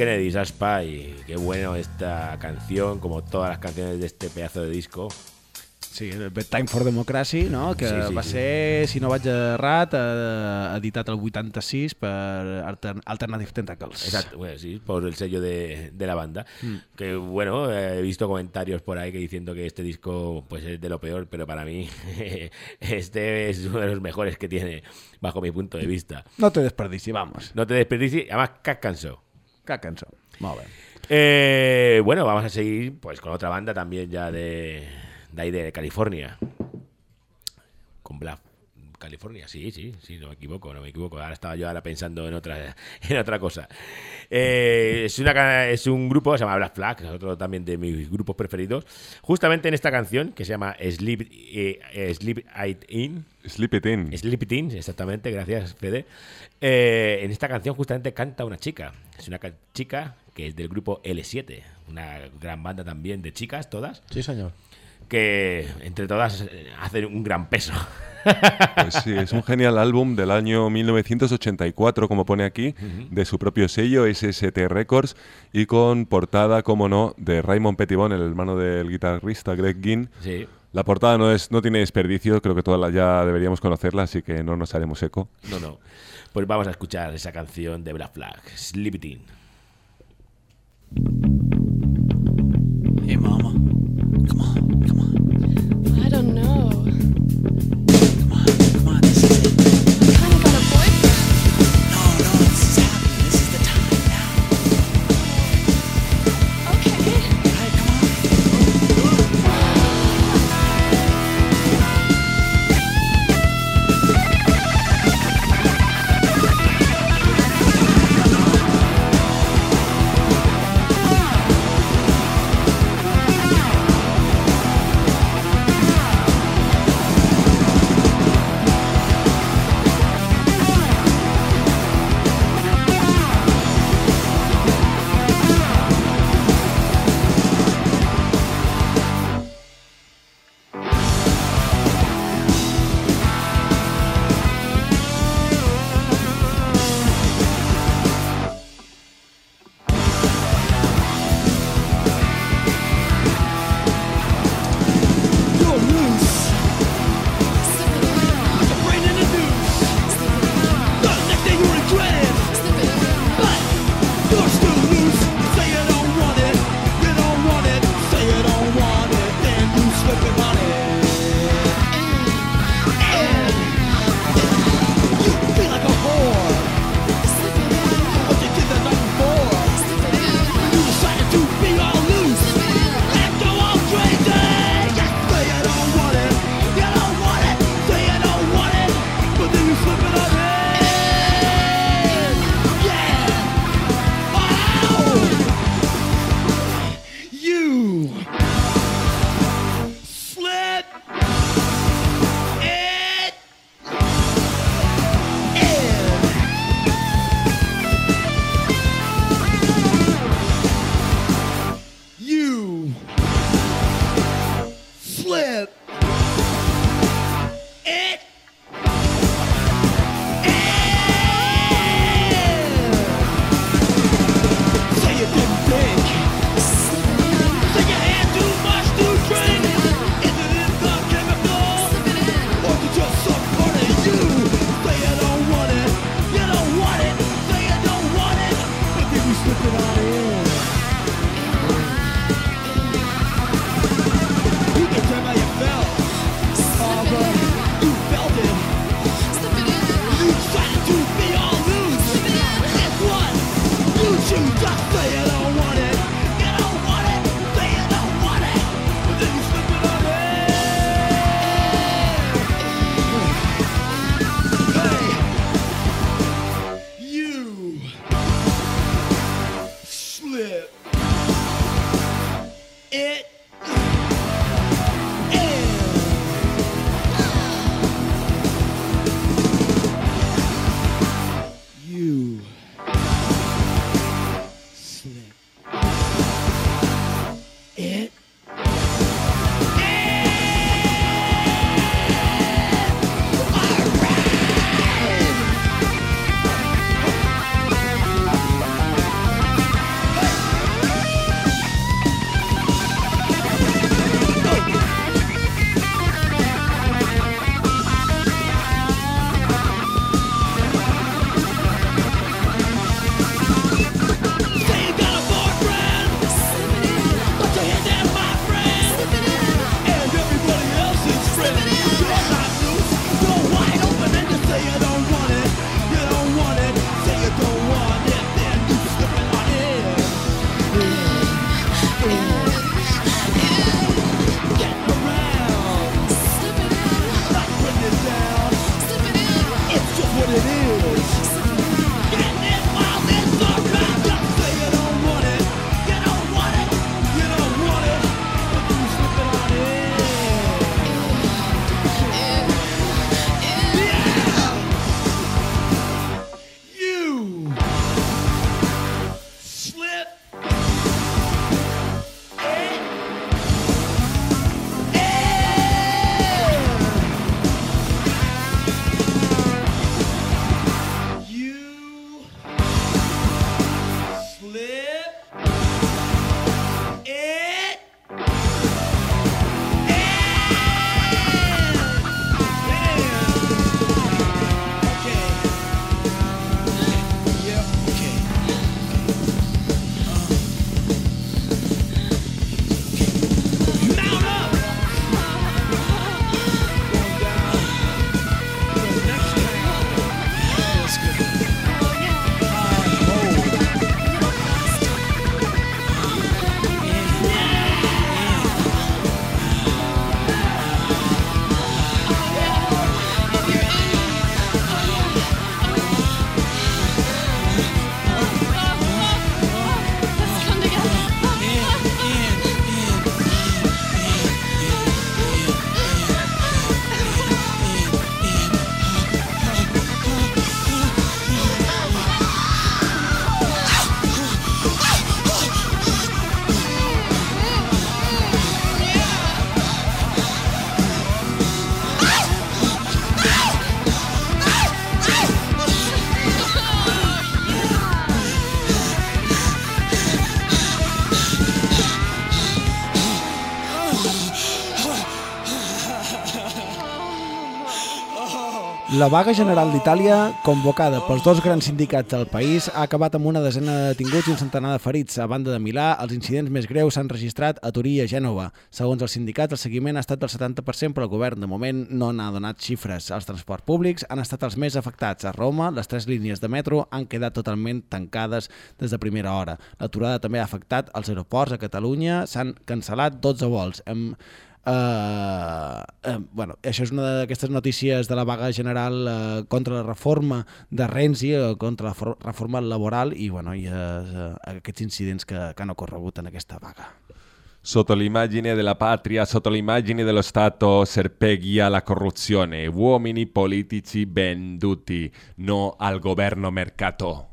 Kennedy, Spy. Qué bueno esta canción, como todas las canciones de este pedazo de disco. Sí, Bedtime for Democracy, no? que Sí, sí, va sí. ser, si no vaig errat, eh, editat el 86 per Alter Alternative Tentacles. Exacto, bueno, sí, por el sello de, de la banda. Mm. Que bueno, eh, he visto comentarios por ahí que diciendo que este disco pues es de lo peor, pero para mí este es uno de los mejores que tiene, bajo mi punto de vista. No te desperdici, vamos. No te desperdici, además cap Cap cançó. Eh, bueno, vamos a seguir pues con otra banda también ya de, de ahí de California. Con Black California, sí, sí, sí, no me equivoco, no me equivoco. Ahora estaba yo ahora pensando en otra, en otra cosa. Eh, es, una, es un grupo, se llama Black Flag, es otro también de mis grupos preferidos. Justamente en esta canción, que se llama Sleep, eh, eh, Sleep It In. Sleep It In. Sleep It In, exactamente, gracias, Fede. Eh, en esta canción justamente canta una chica. Es una ca- chica que es del grupo L7, una gran banda también de chicas, todas. Sí, señor. Que entre todas hacen un gran peso. Pues sí, es un genial álbum del año 1984, como pone aquí, de su propio sello, SST Records, y con portada, como no, de Raymond Pettibon, el hermano del guitarrista Greg Ginn. Sí. La portada no, es, no tiene desperdicio, creo que todas las ya deberíamos conocerla, así que no nos haremos eco. No, no. Pues vamos a escuchar esa canción de Black Flag, Sleep It In. Hey, mama. La vaga general d'Itàlia, convocada pels dos grans sindicats del país, ha acabat amb una desena de detinguts i un centenar de ferits. A banda de Milà, els incidents més greus s'han registrat a Turí i a Gènova. Segons els sindicats, el seguiment ha estat del 70%, però el govern de moment no n'ha donat xifres. Els transports públics han estat els més afectats. A Roma, les tres línies de metro han quedat totalment tancades des de primera hora. L'aturada també ha afectat els aeroports a Catalunya. S'han cancel·lat 12 vols. Hem Uh, uh, bueno, això és una d'aquestes notícies de la vaga general uh, contra la reforma de Renzi, uh, contra la for- reforma laboral i, bueno, i uh, aquests incidents que, que han ocorregut en aquesta vaga. Sotto l'immagine della patria, sotto l'immagine dello Stato serpeggia la corruzione, uomini politici venduti, no al governo mercato.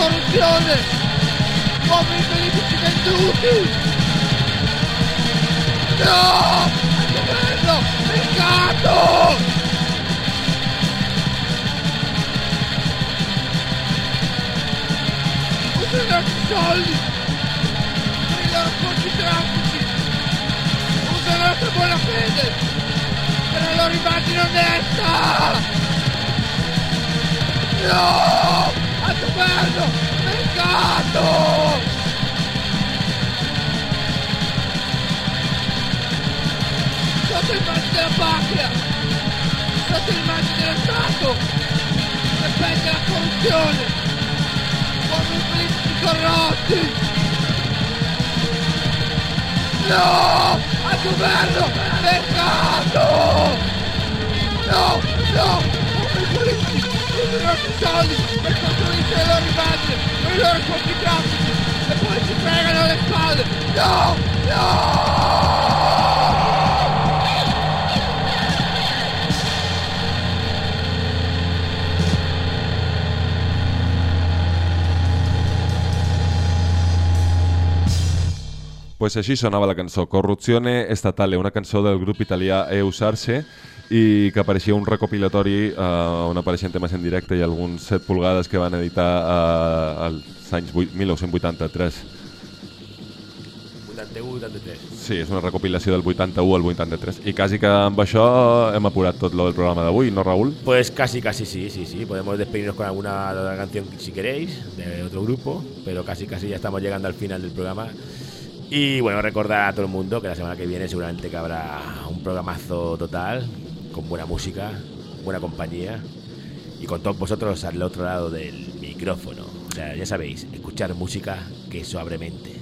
Corruzione, uomini politici venduti. No! Al governo! Mercato! Usano i nostri soldi per i loro conti traffici! Usano la nostra buona fede! per la loro immagine onesta! No! Mercato! Mercato! Sotto il mangio della patria! Sotto il mangio dello Stato! E pensa la corruzione! Corrupti corrotti! No! Al governo! Mercato! No! No! Come i politici! I nostri soldi per costruire le loro immagini, per i loro grafici e poi ci fregano le spalle! No! No! Pues així sonava la cançó Corruzione Statale, una cançó del grup italià Eusarse i que apareixia un recopilatori eh, on apareixen temes en directe i alguns 7 pulgades que van editar eh, als anys vuit- 1983. 81, 83. Sí, és una recopilació del 81 al 83. I quasi que amb això hem apurat tot lo del programa d'avui, no, Raúl? Pues casi, casi sí, sí, sí. Podemos despedirnos con alguna otra canción si queréis, de otro grupo, pero casi, casi ya estamos llegando al final del programa. Y bueno, recordar a todo el mundo que la semana que viene seguramente que habrá un programazo total, con buena música, buena compañía y con todos vosotros al otro lado del micrófono. O sea, ya sabéis, escuchar música que suavemente.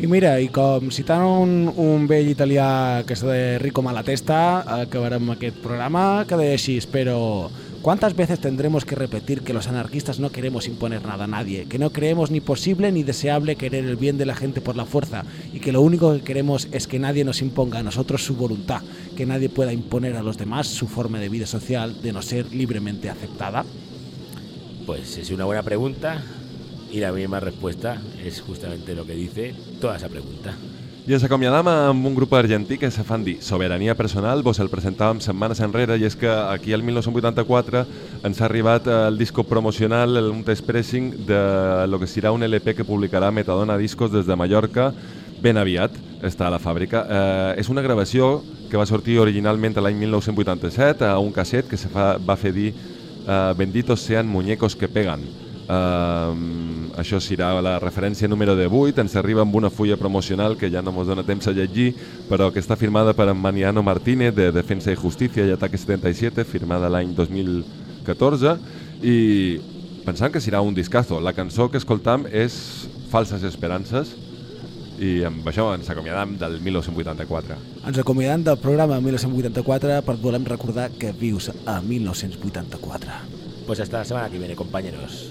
I mira, i com citant un, un vell italià que és de Rico Malatesta, acabarem aquest programa que deia així, però ¿cuántas veces tendremos que repetir que los anarquistas no queremos imponer nada a nadie, que no creemos ni posible ni deseable querer el bien de la gente por la fuerza y que lo único que queremos es que nadie nos imponga a nosotros su voluntad, que nadie pueda imponer a los demás su forma de vida social de no ser libremente aceptada? Pues es una buena pregunta y la misma respuesta es justamente lo que dice toda esa pregunta. I ens acomiadam amb un grup argentí que se fan dir Soberania Personal, vos el presentàvem setmanes enrere i és que aquí al 1984 ens ha arribat el disco promocional, el, un test pressing de lo que serà un LP que publicarà Metadona Discos des de Mallorca ben aviat, està a la fàbrica. Eh, és una gravació que va sortir originalment l'any 1987 a un casset que se fa, va fer dir eh, Benditos sean muñecos que pegan. Uh, això serà la referència número 18, ens arriba amb una fulla promocional que ja no ens dona temps a llegir, però que està firmada per en Maniano Martínez de Defensa i Justícia i Ataque 77, firmada l'any 2014, i pensant que serà un discazo. La cançó que escoltam és Falses Esperances, i amb això ens acomiadam del 1984. Ens acomiadam del programa 1984 per volem recordar que vius a 1984. Pues hasta la semana que viene, compañeros.